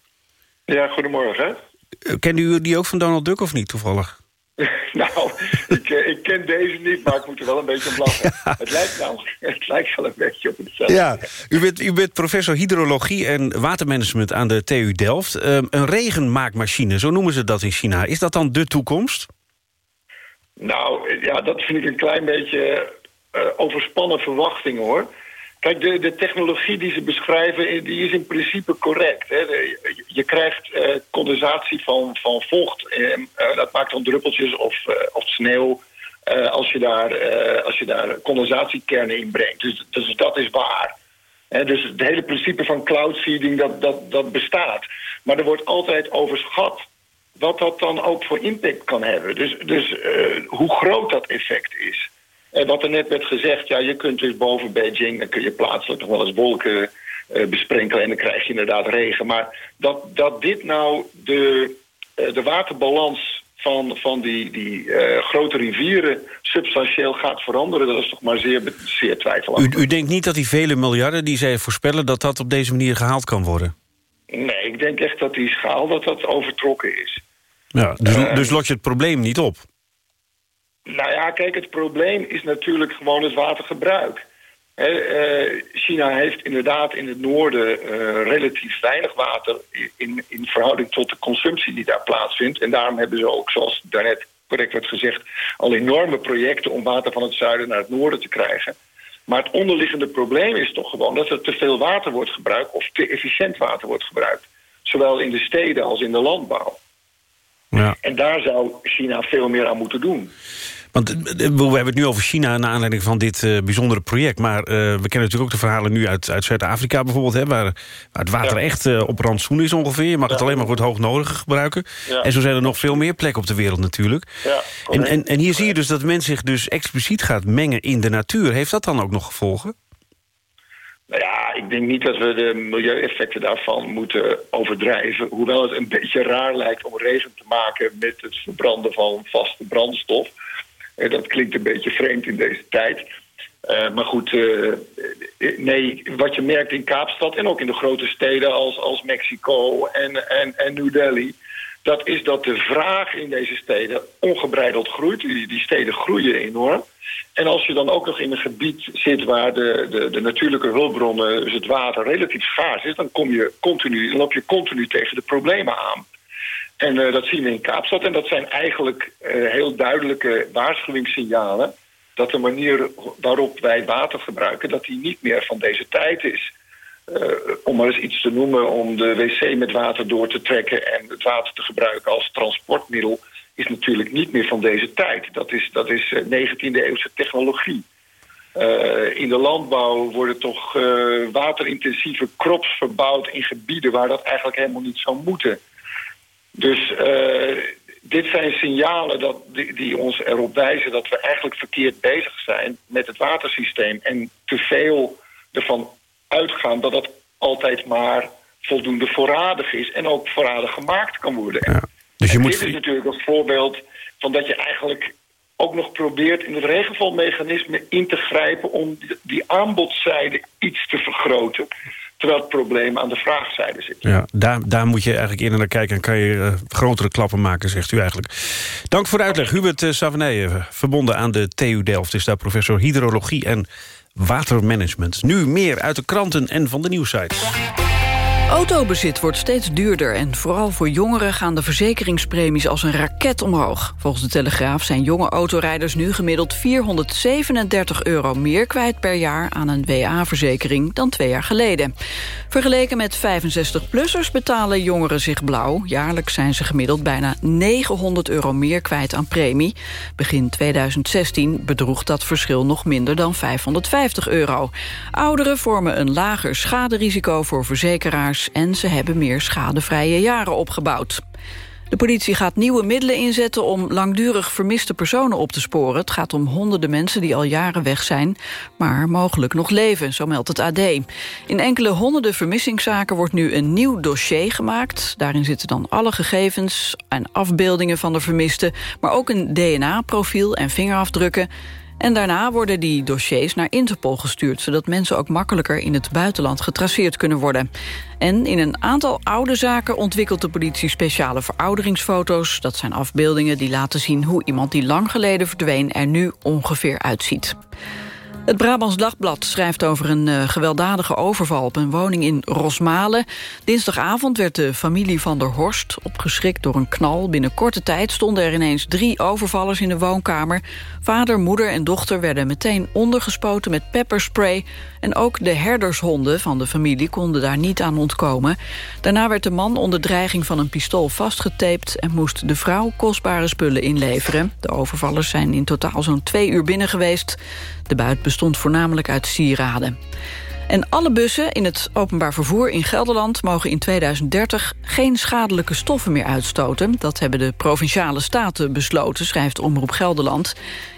Ja, goedemorgen. Eh, Kende u die ook van Donald Duck of niet toevallig? nou, ik, eh, ik ken deze niet, maar ik moet er wel een beetje om lachen. Het, lijkt nou, het lijkt wel een beetje op hetzelfde. Ja, u bent, u bent professor hydrologie en watermanagement aan de TU Delft. Ehm, een regenmaakmachine, zo noemen ze dat in China. Is dat dan de toekomst? Nou, ja, dat vind ik een klein beetje eh, overspannen verwachtingen, hoor. Kijk, de, technologie die ze beschrijven, eh, die is in principe correct. Hè. Je, krijgt eh, condensatie van, van vocht. eh, eh, dat maakt dan druppeltjes of, of sneeuw als, je daar, als je daar condensatiekernen in brengt. Dus, dus dat is waar. Hè, dus het hele principe van cloud seeding, dat, dat, dat bestaat. Maar er wordt altijd overschat wat dat dan ook voor impact kan hebben. Dus, dus hoe groot dat effect is. En wat er net werd gezegd, ja, je kunt dus boven Beijing... dan kun je plaatselijk nog wel eens wolken eh, besprenkelen... en dan krijg je inderdaad regen. Maar dat, dat dit nou de, eh, de waterbalans van, van die, die eh, grote rivieren... substantieel gaat veranderen, dat is toch maar zeer, zeer twijfelachtig. U, u denkt niet dat die vele miljarden die zij voorspellen... dat dat op deze manier gehaald kan worden? Nee, ik denk echt dat die schaal dat dat overtrokken is. Ja, dus, dus los je het probleem niet op? Nou ja, kijk, het probleem is natuurlijk gewoon het watergebruik. Eh, China heeft inderdaad in het noorden eh, relatief weinig water in, in verhouding tot de consumptie die daar plaatsvindt. En daarom hebben ze ook, zoals daarnet correct werd gezegd, al enorme projecten om water van het zuiden naar het noorden te krijgen. Maar het onderliggende probleem is toch gewoon dat er te veel water wordt gebruikt of te efficiënt water wordt gebruikt. Zowel in de steden als in de landbouw. Ja. En daar zou China veel meer aan moeten doen. Want eh, we hebben het nu over China naar aanleiding van dit eh, bijzondere project. Maar eh, we kennen natuurlijk ook de verhalen nu uit, uit Zuid-Afrika bijvoorbeeld... Hè, waar, waar het water echt op rantsoen is ongeveer. Je mag het alleen maar voor het hoognodige gebruiken. Ja. En zo zijn er nog veel meer plekken op de wereld natuurlijk. Ja, En, en, en hier zie je dus dat men zich dus expliciet gaat mengen in de natuur. Heeft dat dan ook nog gevolgen? Nou ja, ik denk niet dat we de milieueffecten daarvan moeten overdrijven. Hoewel het een beetje raar lijkt om regen te maken met het verbranden van vaste brandstof. Eh, dat klinkt een beetje vreemd in deze tijd. Eh, maar goed, eh, eh, nee, wat je merkt in Kaapstad en ook in de grote steden als, als Mexico en, en, en New Delhi... dat is dat de vraag in deze steden ongebreideld groeit. Die, die steden groeien enorm. En als je dan ook nog in een gebied zit waar de, de, de natuurlijke hulpbronnen, dus het water, relatief schaars is, dan, kom je continu, loop je continu tegen de problemen aan. En eh, dat zien we in Kaapstad. En dat zijn eigenlijk eh, heel duidelijke waarschuwingssignalen dat de manier waarop wij water gebruiken, dat die niet meer van deze tijd is. Eh, om maar eens iets te noemen, om de wc met water door te trekken en het water te gebruiken als transportmiddel, is natuurlijk niet meer van deze tijd. Dat is, dat is eh, 19e-eeuwse technologie. Eh, in de landbouw worden toch eh, waterintensieve crops verbouwd in gebieden waar dat eigenlijk helemaal niet zou moeten. Dus eh, dit zijn signalen dat, die, die ons erop wijzen dat we eigenlijk verkeerd bezig zijn met het watersysteem. En te veel ervan uitgaan dat dat altijd maar voldoende voorradig is en ook voorradig gemaakt kan worden. Dus je En moet... Dit is natuurlijk een voorbeeld van dat je eigenlijk ook nog probeert in het regenvalmechanisme in te grijpen om die, aanbodzijde iets te vergroten. Terwijl het probleem aan de vraagzijde zit. Ja, daar, daar moet je eigenlijk eerder naar kijken... en kan je eh, grotere klappen maken, zegt u eigenlijk. Dank voor de uitleg. Hubert uh, Savenij, eh, verbonden aan de TU Delft... is daar professor hydrologie en watermanagement. Nu meer uit de kranten en van de nieuwsites. Autobezit wordt steeds duurder en vooral voor jongeren gaan de verzekeringspremies als een raket omhoog. Volgens de Telegraaf zijn jonge autorijders nu gemiddeld 437 euro meer kwijt per jaar aan een WA-verzekering dan twee jaar geleden. Vergeleken met 65-plussers betalen jongeren zich blauw. Jaarlijks zijn ze gemiddeld bijna 900 euro meer kwijt aan premie. Begin 2016 bedroeg dat verschil nog minder dan 550 euro. Ouderen vormen een lager schaderisico voor verzekeraars en ze hebben meer schadevrije jaren opgebouwd. De politie gaat nieuwe middelen inzetten om langdurig vermiste personen op te sporen. Het gaat om honderden mensen die al jaren weg zijn, maar mogelijk nog leven, zo meldt het AD. In enkele honderden vermissingszaken wordt nu een nieuw dossier gemaakt. Daarin zitten dan alle gegevens en afbeeldingen van de vermisten, maar ook een DNA-profiel en vingerafdrukken. En daarna worden die dossiers naar Interpol gestuurd... zodat mensen ook makkelijker in het buitenland getraceerd kunnen worden. En in een aantal oude zaken ontwikkelt de politie speciale verouderingsfoto's. Dat zijn afbeeldingen die laten zien hoe iemand die lang geleden verdween... er nu ongeveer uitziet. Het Brabants Dagblad schrijft over een uh, gewelddadige overval op een woning in Rosmalen. Dinsdagavond werd de familie van der Horst opgeschrikt door een knal. Binnen korte tijd stonden er ineens drie overvallers in de woonkamer. Vader, moeder en dochter werden meteen ondergespoten met pepperspray. En ook de herdershonden van de familie konden daar niet aan ontkomen. Daarna werd de man onder dreiging van een pistool vastgetaped... en moest de vrouw kostbare spullen inleveren. De overvallers zijn in totaal zo'n twee uur binnen geweest. De buit bestond voornamelijk uit sieraden. En alle bussen in het openbaar vervoer in Gelderland... mogen in 2030 geen schadelijke stoffen meer uitstoten. Dat hebben de Provinciale Staten besloten, schrijft Omroep Gelderland.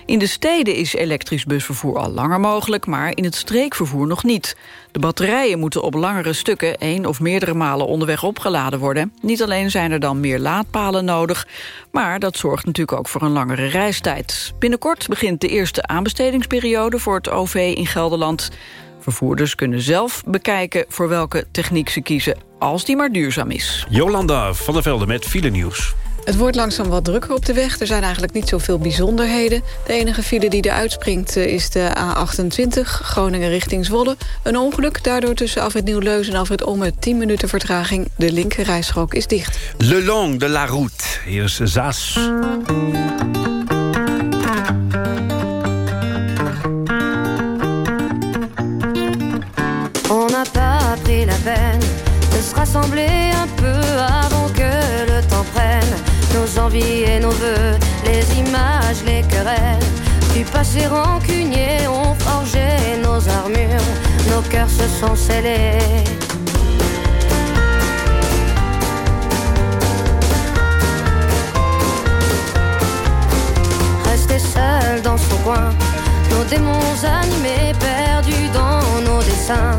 In de steden is elektrisch busvervoer al langer mogelijk... maar in het streekvervoer nog niet. De batterijen moeten op langere stukken... één of meerdere malen onderweg opgeladen worden. Niet alleen zijn er dan meer laadpalen nodig... maar dat zorgt natuurlijk ook voor een langere reistijd. Binnenkort begint de eerste aanbestedingsperiode... voor het OV in Gelderland... Vervoerders kunnen zelf bekijken voor welke techniek ze kiezen... als die maar duurzaam is. Jolanda van der Velde met file nieuws. Het wordt langzaam wat drukker op de weg. Er zijn eigenlijk niet zoveel bijzonderheden. De enige file die eruit springt eh, is de A28, Groningen richting Zwolle. Een ongeluk, daardoor tussen Afrit Nieuw-Leus en Afrit Omme 10 minuten vertraging. De linker rijstrook is dicht. Le long de la route. Hier is Zaas. La peine de se rassembler un peu avant que le temps prenne nos envies et nos voeux, les images, les querelles. Du passé rancunier ont forgé nos armures, nos cœurs se sont scellés. Rester seul dans son coin, nos démons animés, perdus dans nos dessins,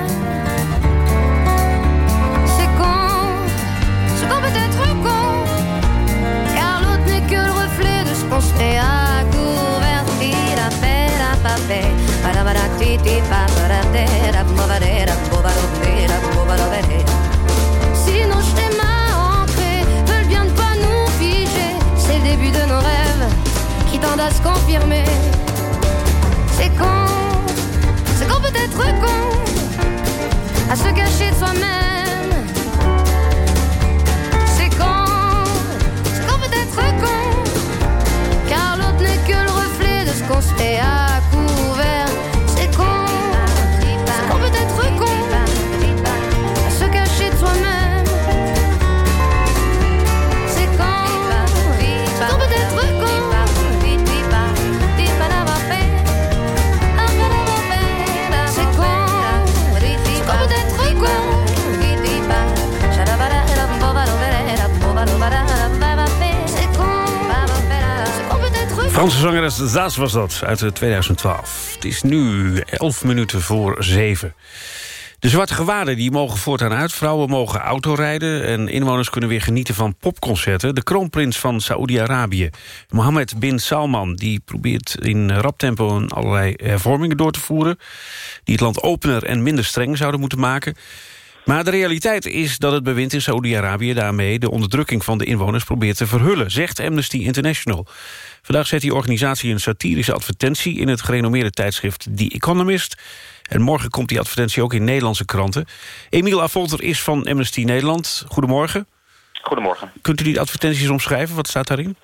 Car l'autre n'est que le reflet de ce qu'on se fait à couvert. Tira, pera, papé, parabara, titi, paparatera, bovadera, bovadopera, bovadovera. Si nos schémas ancrés veulent bien ne pas nous figer, c'est le début de nos rêves qui tendent à se confirmer. C'est con, c'est qu'on peut être con à se cacher de soi-même. Franse zangeres was dat, uit eh, 2012. Het is nu 11 minuten voor 7. De zwarte gewaden die mogen voortaan uit. Vrouwen mogen autorijden en inwoners kunnen weer genieten van popconcerten. De kroonprins van Saoedi-Arabië, Mohammed bin Salman... die probeert in rap tempo allerlei hervormingen door te voeren... die het land opener en minder streng zouden moeten maken. Maar de realiteit is dat het bewind in Saoedi-Arabië... daarmee de onderdrukking van de inwoners probeert te verhullen... zegt Amnesty International. Vandaag zet die organisatie een satirische advertentie... in het gerenommeerde tijdschrift The Economist... En morgen komt die advertentie ook in Nederlandse kranten. Emiel Avolter is van Amnesty Nederland. Goedemorgen. Goedemorgen. Kunt u die advertenties omschrijven? Wat staat daarin?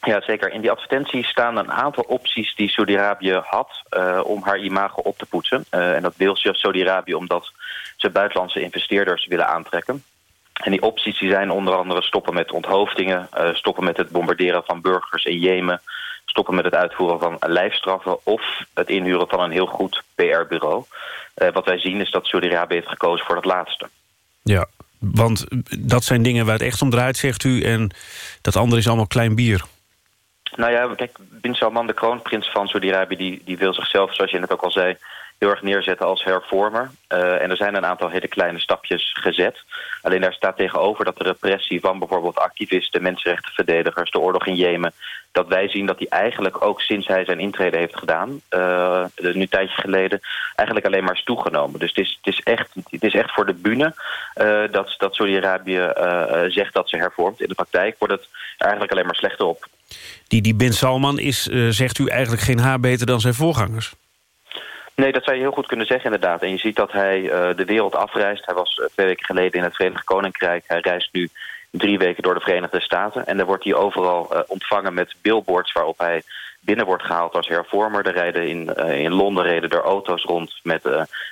Ja, zeker. In die advertentie staan een aantal opties die Saudi-Arabië had eh, om haar imago op te poetsen. Eh, en dat wil Saudi-Arabië omdat ze buitenlandse investeerders willen aantrekken. En die opties die zijn onder andere stoppen met onthoofdingen, eh, stoppen met het bombarderen van burgers in Jemen, stoppen met het uitvoeren van lijfstraffen of het inhuren van een heel goed PR-bureau. Eh, wat wij zien is dat Saudi-Arabië heeft gekozen voor dat laatste. Ja, want dat zijn dingen waar het echt om draait, zegt u... en dat andere is allemaal klein bier. Nou ja, kijk, Bin Salman, de kroonprins van Saudi-Arabië... Die, die wil zichzelf, zoals je net ook al zei... heel neerzetten als hervormer. Uh, en er zijn een aantal hele kleine stapjes gezet. Alleen daar staat tegenover dat de repressie van bijvoorbeeld activisten, mensenrechtenverdedigers, de oorlog in Jemen, dat wij zien dat hij eigenlijk ook sinds hij zijn intrede heeft gedaan, nu een tijdje geleden, eigenlijk alleen maar is toegenomen. Dus het is, het is, echt, het is echt voor de bühne uh, dat, dat Saudi-Arabië zegt dat ze hervormt. In de praktijk wordt het eigenlijk alleen maar slechter op. Die, die Bin Salman is, zegt u, eigenlijk geen haar beter dan zijn voorgangers? Nee, dat zou je heel goed kunnen zeggen inderdaad. En je ziet dat hij uh, de wereld afreist. Hij was uh, twee weken geleden in het Verenigd Koninkrijk. Hij reist nu drie weken door de Verenigde Staten. En daar wordt hij overal uh, ontvangen met billboards waarop hij binnen wordt gehaald als hervormer. Er rijden in, in Londen reden er auto's rond met,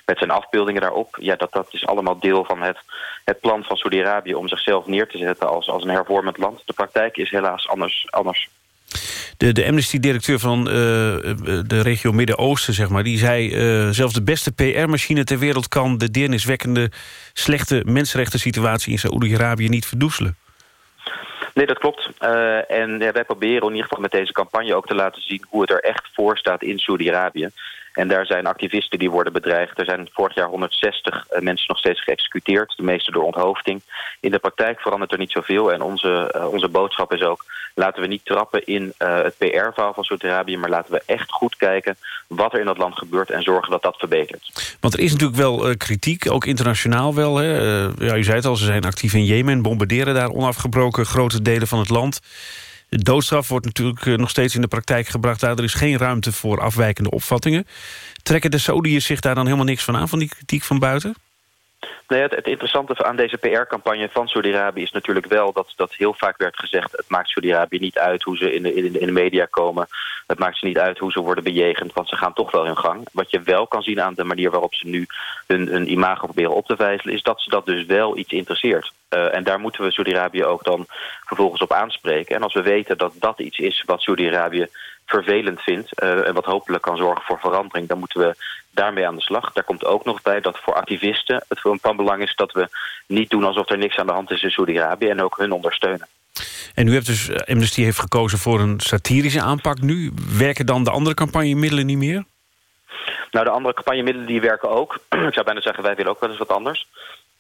met zijn afbeeldingen daarop. Ja, dat, dat is allemaal deel van het, het plan van Saudi-Arabië om zichzelf neer te zetten als, als een hervormend land. De praktijk is helaas anders. anders. De, de Amnesty-directeur van uh, de regio Midden-Oosten, zeg maar, die zei... Uh, zelfs de beste PR-machine ter wereld kan de deerniswekkende... slechte mensenrechten situatie in Saoedi-Arabië niet verdoezelen. Nee, dat klopt. Uh, en ja, wij proberen in ieder geval met deze campagne ook te laten zien... hoe het er echt voor staat in Saudi-Arabië. En daar zijn activisten die worden bedreigd. Er zijn vorig jaar 160 mensen nog steeds geëxecuteerd. De meeste door onthoofding. In de praktijk verandert er niet zoveel. En onze, uh, onze boodschap is ook... laten we niet trappen in uh, het PR-verhaal van Saudi-Arabië... maar laten we echt goed kijken wat er in dat land gebeurt... en zorgen dat dat verbetert. Want er is natuurlijk wel kritiek, ook internationaal wel. Hè? ja, u zei het al, ze zijn actief in Jemen... bombarderen daar onafgebroken grote delen van het land... De doodstraf wordt natuurlijk nog steeds in de praktijk gebracht. Daar er is geen ruimte voor afwijkende opvattingen. Trekken de Saudiërs zich daar dan helemaal niks van aan... van die kritiek van buiten? Nee, het, het, interessante aan deze PR-campagne van Saudi-Arabië is natuurlijk wel dat, dat heel vaak werd gezegd... het maakt Saudi-Arabië niet uit hoe ze in de, in, de, in de media komen. Het maakt ze niet uit hoe ze worden bejegend, want ze gaan toch wel hun gang. Wat je wel kan zien aan de manier waarop ze nu hun, hun imago proberen op te vijzelen... is dat ze dat dus wel iets interesseert. Uh, en daar moeten we Saudi-Arabië ook dan vervolgens op aanspreken. En als we weten dat dat iets is wat Saudi-Arabië vervelend vindt... Uh, en wat hopelijk kan zorgen voor verandering... dan moeten we daarmee aan de slag. Daar komt ook nog bij dat voor activisten het van belang is... dat we niet doen alsof er niks aan de hand is in Saudi-Arabië... en ook hun ondersteunen. En u hebt dus, Amnesty heeft gekozen voor een satirische aanpak nu. Werken dan de andere campagnemiddelen niet meer? Nou, de andere campagnemiddelen die werken ook. Ik zou bijna zeggen, wij willen ook wel eens wat anders.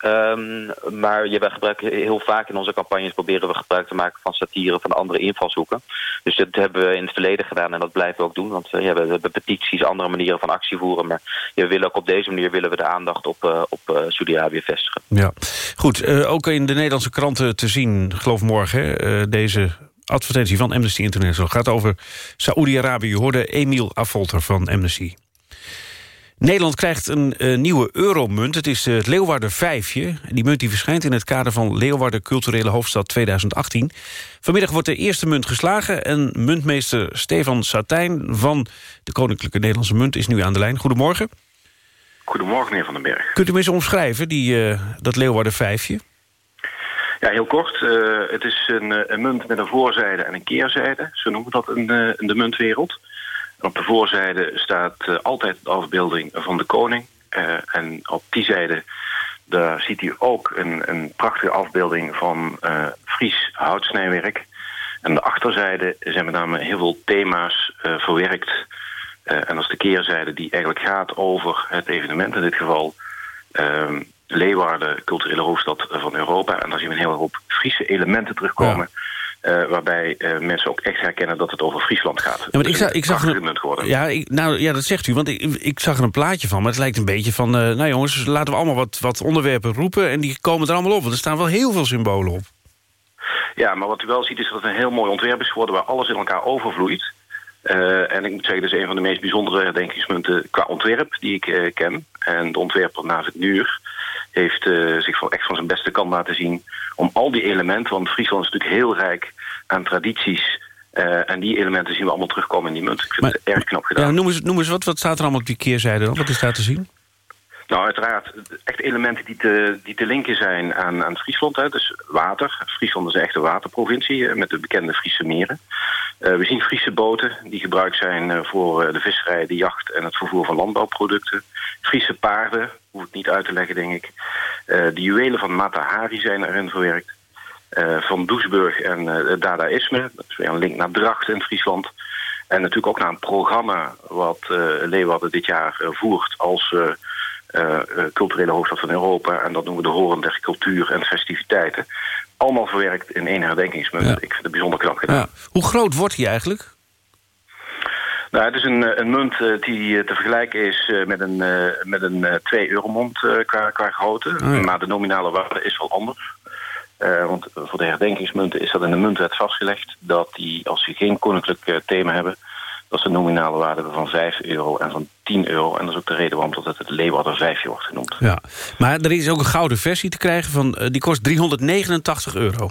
Um, maar wij gebruiken heel vaak in onze campagnes proberen we gebruik te maken van satire van andere invalshoeken. Dus dat hebben we in het verleden gedaan en dat blijven we ook doen. Want ja, we hebben petities, andere manieren van actie voeren. Maar ja, we willen ook op deze manier willen we de aandacht op, uh, op uh, Saudi-Arabië vestigen. Ja, goed. ook in de Nederlandse kranten te zien, geloof morgen, deze advertentie van Amnesty International gaat over Saoedi-Arabië. Je hoorde Emiel Affolter van Amnesty. Nederland krijgt een uh, nieuwe euromunt. Het is uh, het Leeuwarden Vijfje. Die munt die verschijnt in het kader van Leeuwarden Culturele Hoofdstad 2018. Vanmiddag wordt de eerste munt geslagen... en muntmeester Stefan Satijn van de Koninklijke Nederlandse Munt... is nu aan de lijn. Goedemorgen. Goedemorgen, meneer Van den Berg. Kunt u me eens omschrijven, die, uh, dat Leeuwarden Vijfje? Ja, heel kort. het is een, een, munt met een voorzijde en een keerzijde. Zo noemen we dat in in de muntwereld. Op de voorzijde staat uh, altijd de afbeelding van de koning. Uh, en op die zijde daar ziet u ook een, een prachtige afbeelding van uh, Fries houtsnijwerk. En de achterzijde zijn met name heel veel thema's verwerkt. en dat is de keerzijde die eigenlijk gaat over het evenement. In dit geval ehm, Leeuwarden, culturele hoofdstad van Europa. En daar zien we een hele hoop Friese elementen terugkomen... Uh, waarbij uh, mensen ook echt herkennen dat het over Friesland gaat. Ja, maar ik, zag, ik zag een, ja, ik, nou, ja, dat zegt u, want ik, ik zag er een plaatje van... maar het lijkt een beetje van, uh, nou jongens, laten we allemaal wat, wat onderwerpen roepen... en die komen er allemaal op, want er staan wel heel veel symbolen op. Ja, maar wat u wel ziet is dat het een heel mooi ontwerp is geworden... waar alles in elkaar overvloeit. en ik moet zeggen, dat is een van de meest bijzondere herdenkingsmunten qua ontwerp die ik ken. En de ontwerper Navid Nuur heeft uh, zich van echt van zijn beste kant laten zien... om al die elementen, want Friesland is natuurlijk heel rijk aan tradities... Uh, en die elementen zien we allemaal terugkomen in die munt. Ik vind maar, het erg knap gedaan. Ja, noem, eens, noem eens wat, wat staat er allemaal op die keerzijde dan? Wat is daar te zien? Nou, uiteraard echt elementen die te, die te linken zijn aan, aan Friesland. Hè. Dus water. Friesland is een echte waterprovincie met de bekende Friese meren. Uh, we zien Friese boten die gebruikt zijn uh, voor de visserij, de jacht en het vervoer van landbouwproducten. Friese paarden, hoef ik niet uit te leggen denk ik. de juwelen van Matahari zijn erin verwerkt. van Doesburg en Dadaïsme, dat is weer een link naar Dracht in Friesland. En natuurlijk ook naar een programma wat Leeuwarden dit jaar voert als culturele hoofdstad van Europa. En dat noemen we de Horen der Cultuur en Festiviteiten. Allemaal verwerkt in één herdenkingsmunt. Ja. Ik vind het bijzonder knap gedaan. Ja. Hoe groot wordt die eigenlijk? Nou, het is een, een munt die te vergelijken is met een, met een 2-euro-munt qua, qua grootte. Oh, ja. Maar de nominale waarde is wel anders. Uh, want voor de herdenkingsmunten is dat in de muntwet vastgelegd... dat die, als ze geen koninklijk thema hebben... dat ze nominale waarde van 5 euro en van 10 euro. En dat is ook de reden waarom dat het het Leeuwarder vijfje wordt genoemd. Ja, maar er is ook een gouden versie te krijgen. Van, uh, die kost 389 euro.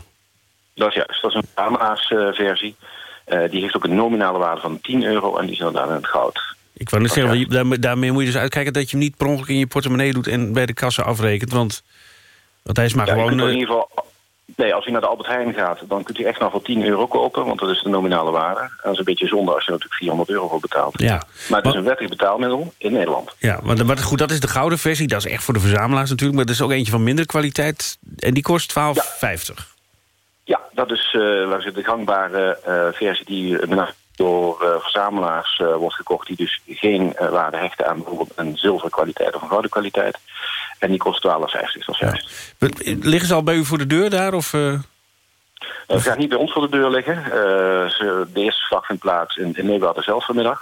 Dat is juist, dat is een Pama's-versie. die heeft ook een nominale waarde van 10 euro... en die is inderdaad in het goud. Ik wou net zeggen, daarmee, daarmee moet je dus uitkijken... dat je hem niet per ongeluk in je portemonnee doet... en bij de kassa afrekent, want... Want hij is maar ja, gewoon... in ieder geval Nee, als u naar de Albert Heijn gaat, dan kunt u echt nog voor 10 euro kopen, want dat is de nominale waarde. En dat is een beetje zonde als je natuurlijk 400 euro voor betaalt. Ja. Maar het is een wettig betaalmiddel in Nederland. Ja, maar, maar goed, dat is de gouden versie. Dat is echt voor de verzamelaars natuurlijk. Maar er is ook eentje van minder kwaliteit. En die kost 12,50. Ja. ja, dat is uh, de gangbare uh, versie die door uh, verzamelaars uh, wordt gekocht... die dus geen uh, waarde hechten aan bijvoorbeeld een zilveren kwaliteit of een gouden kwaliteit. En die kost 12,50, dat is juist. Ja. Liggen ze al bij u voor de deur daar? Of. Ze gaat niet bij ons voor de deur liggen. Ze, de eerste slag vindt plaats in, in zelf vanmiddag.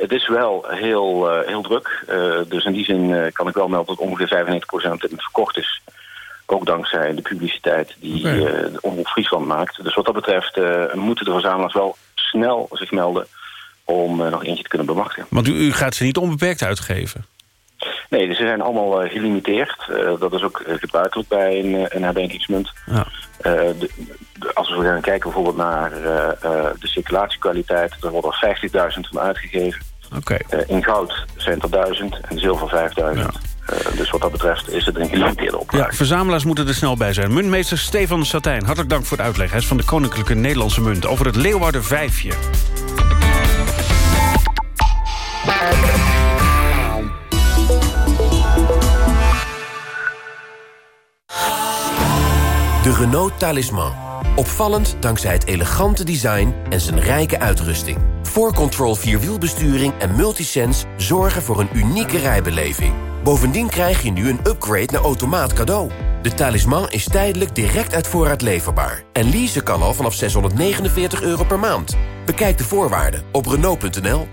het is wel heel, heel druk. dus in die zin kan ik wel melden dat ongeveer 95% in het verkocht is. Ook dankzij de publiciteit die okay. uh, Omroep Friesland maakt. Dus wat dat betreft moeten de verzamelaars wel snel zich melden... om uh, nog eentje te kunnen bemachtigen. Want u, u, gaat ze niet onbeperkt uitgeven? Nee, dus ze zijn allemaal gelimiteerd. dat is ook gebruikelijk bij een, een herdenkingsmunt. Ja. De, de, als we gaan kijken bijvoorbeeld naar de circulatiekwaliteit... er worden er 50.000 van uitgegeven. Okay. in goud zijn er 1000 en zilver 5000. Ja. Uh, dus wat dat betreft is het een gelimiteerde oplage. Ja, verzamelaars moeten er snel bij zijn. Muntmeester Stefan Satijn, hartelijk dank voor het uitleg. Hij is van de Koninklijke Nederlandse Munt over het Leeuwarden Vijfje. De Renault Talisman. Opvallend dankzij het elegante design en zijn rijke uitrusting. 4Control Vierwielbesturing en Multisense zorgen voor een unieke rijbeleving. Bovendien krijg je nu een upgrade naar automaat cadeau. De talisman is tijdelijk direct uit voorraad leverbaar. En leasen kan al vanaf 649 euro per maand. Bekijk de voorwaarden op Renault.nl.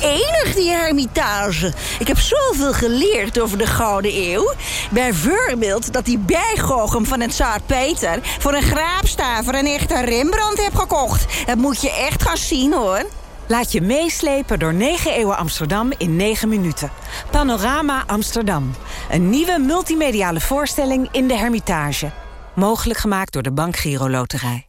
Enig die hermitage. Ik heb zoveel geleerd over de Gouden Eeuw. Bijvoorbeeld dat die bijgoochem van het Zaad Peter... voor een graapstaver een echte Rembrandt heb gekocht. Dat moet je echt gaan zien, hoor. Laat je meeslepen door 9 eeuwen Amsterdam in 9 minuten. Panorama Amsterdam. Een nieuwe multimediale voorstelling in de Hermitage. Mogelijk gemaakt door de Bank Giro Loterij.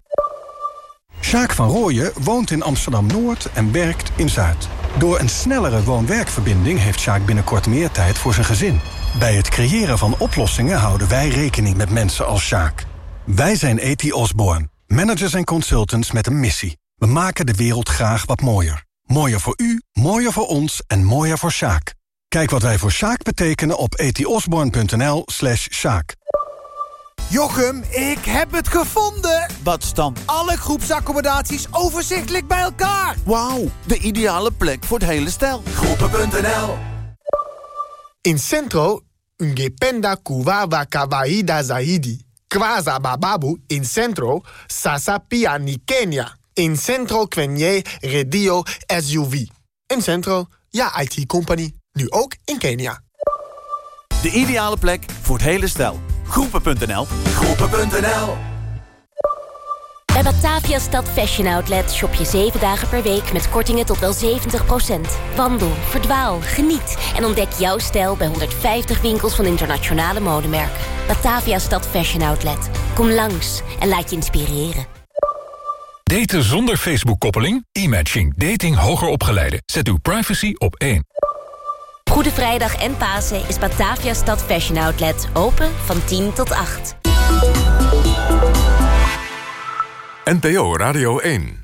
Sjaak van Rooyen woont in Amsterdam-Noord en werkt in Zuid. Door een snellere woon-werkverbinding heeft Sjaak binnenkort meer tijd voor zijn gezin. Bij het creëren van oplossingen houden wij rekening met mensen als Sjaak. Wij zijn E.T. Osborne, managers en consultants met een missie. We maken de wereld graag wat mooier. Mooier voor u, mooier voor ons en mooier voor Sjaak. Kijk wat wij voor Sjaak betekenen op etiosborn.nl slash Sjaak. Jochem, ik heb het gevonden! Wat staan alle groepsaccommodaties overzichtelijk bij elkaar? Wauw, de ideale plek voor het hele stel. Groepen.nl In Centro, ungependa kuwawa kawaida zaidi. Kwaza bababu in Centro, sasa pia ni Kenya. In Centro Kwenye Radio SUV. In Centro, ja IT-company. Nu ook in Kenia. De ideale plek voor het hele stel. Groepen.nl Groepen.nl Bij Batavia Stad Fashion Outlet shop je 7 dagen per week met kortingen tot wel 70%. Wandel, verdwaal, geniet en ontdek jouw stijl bij 150 winkels van internationale modemerken. Batavia Stad Fashion Outlet. Kom langs en laat je inspireren. Daten zonder Facebook-koppeling? E-matching. Dating hoger opgeleiden. Zet uw privacy op één. Goede Vrijdag en Pasen is Batavia Stad Fashion Outlet. Open van 10 tot 8. NPO Radio 1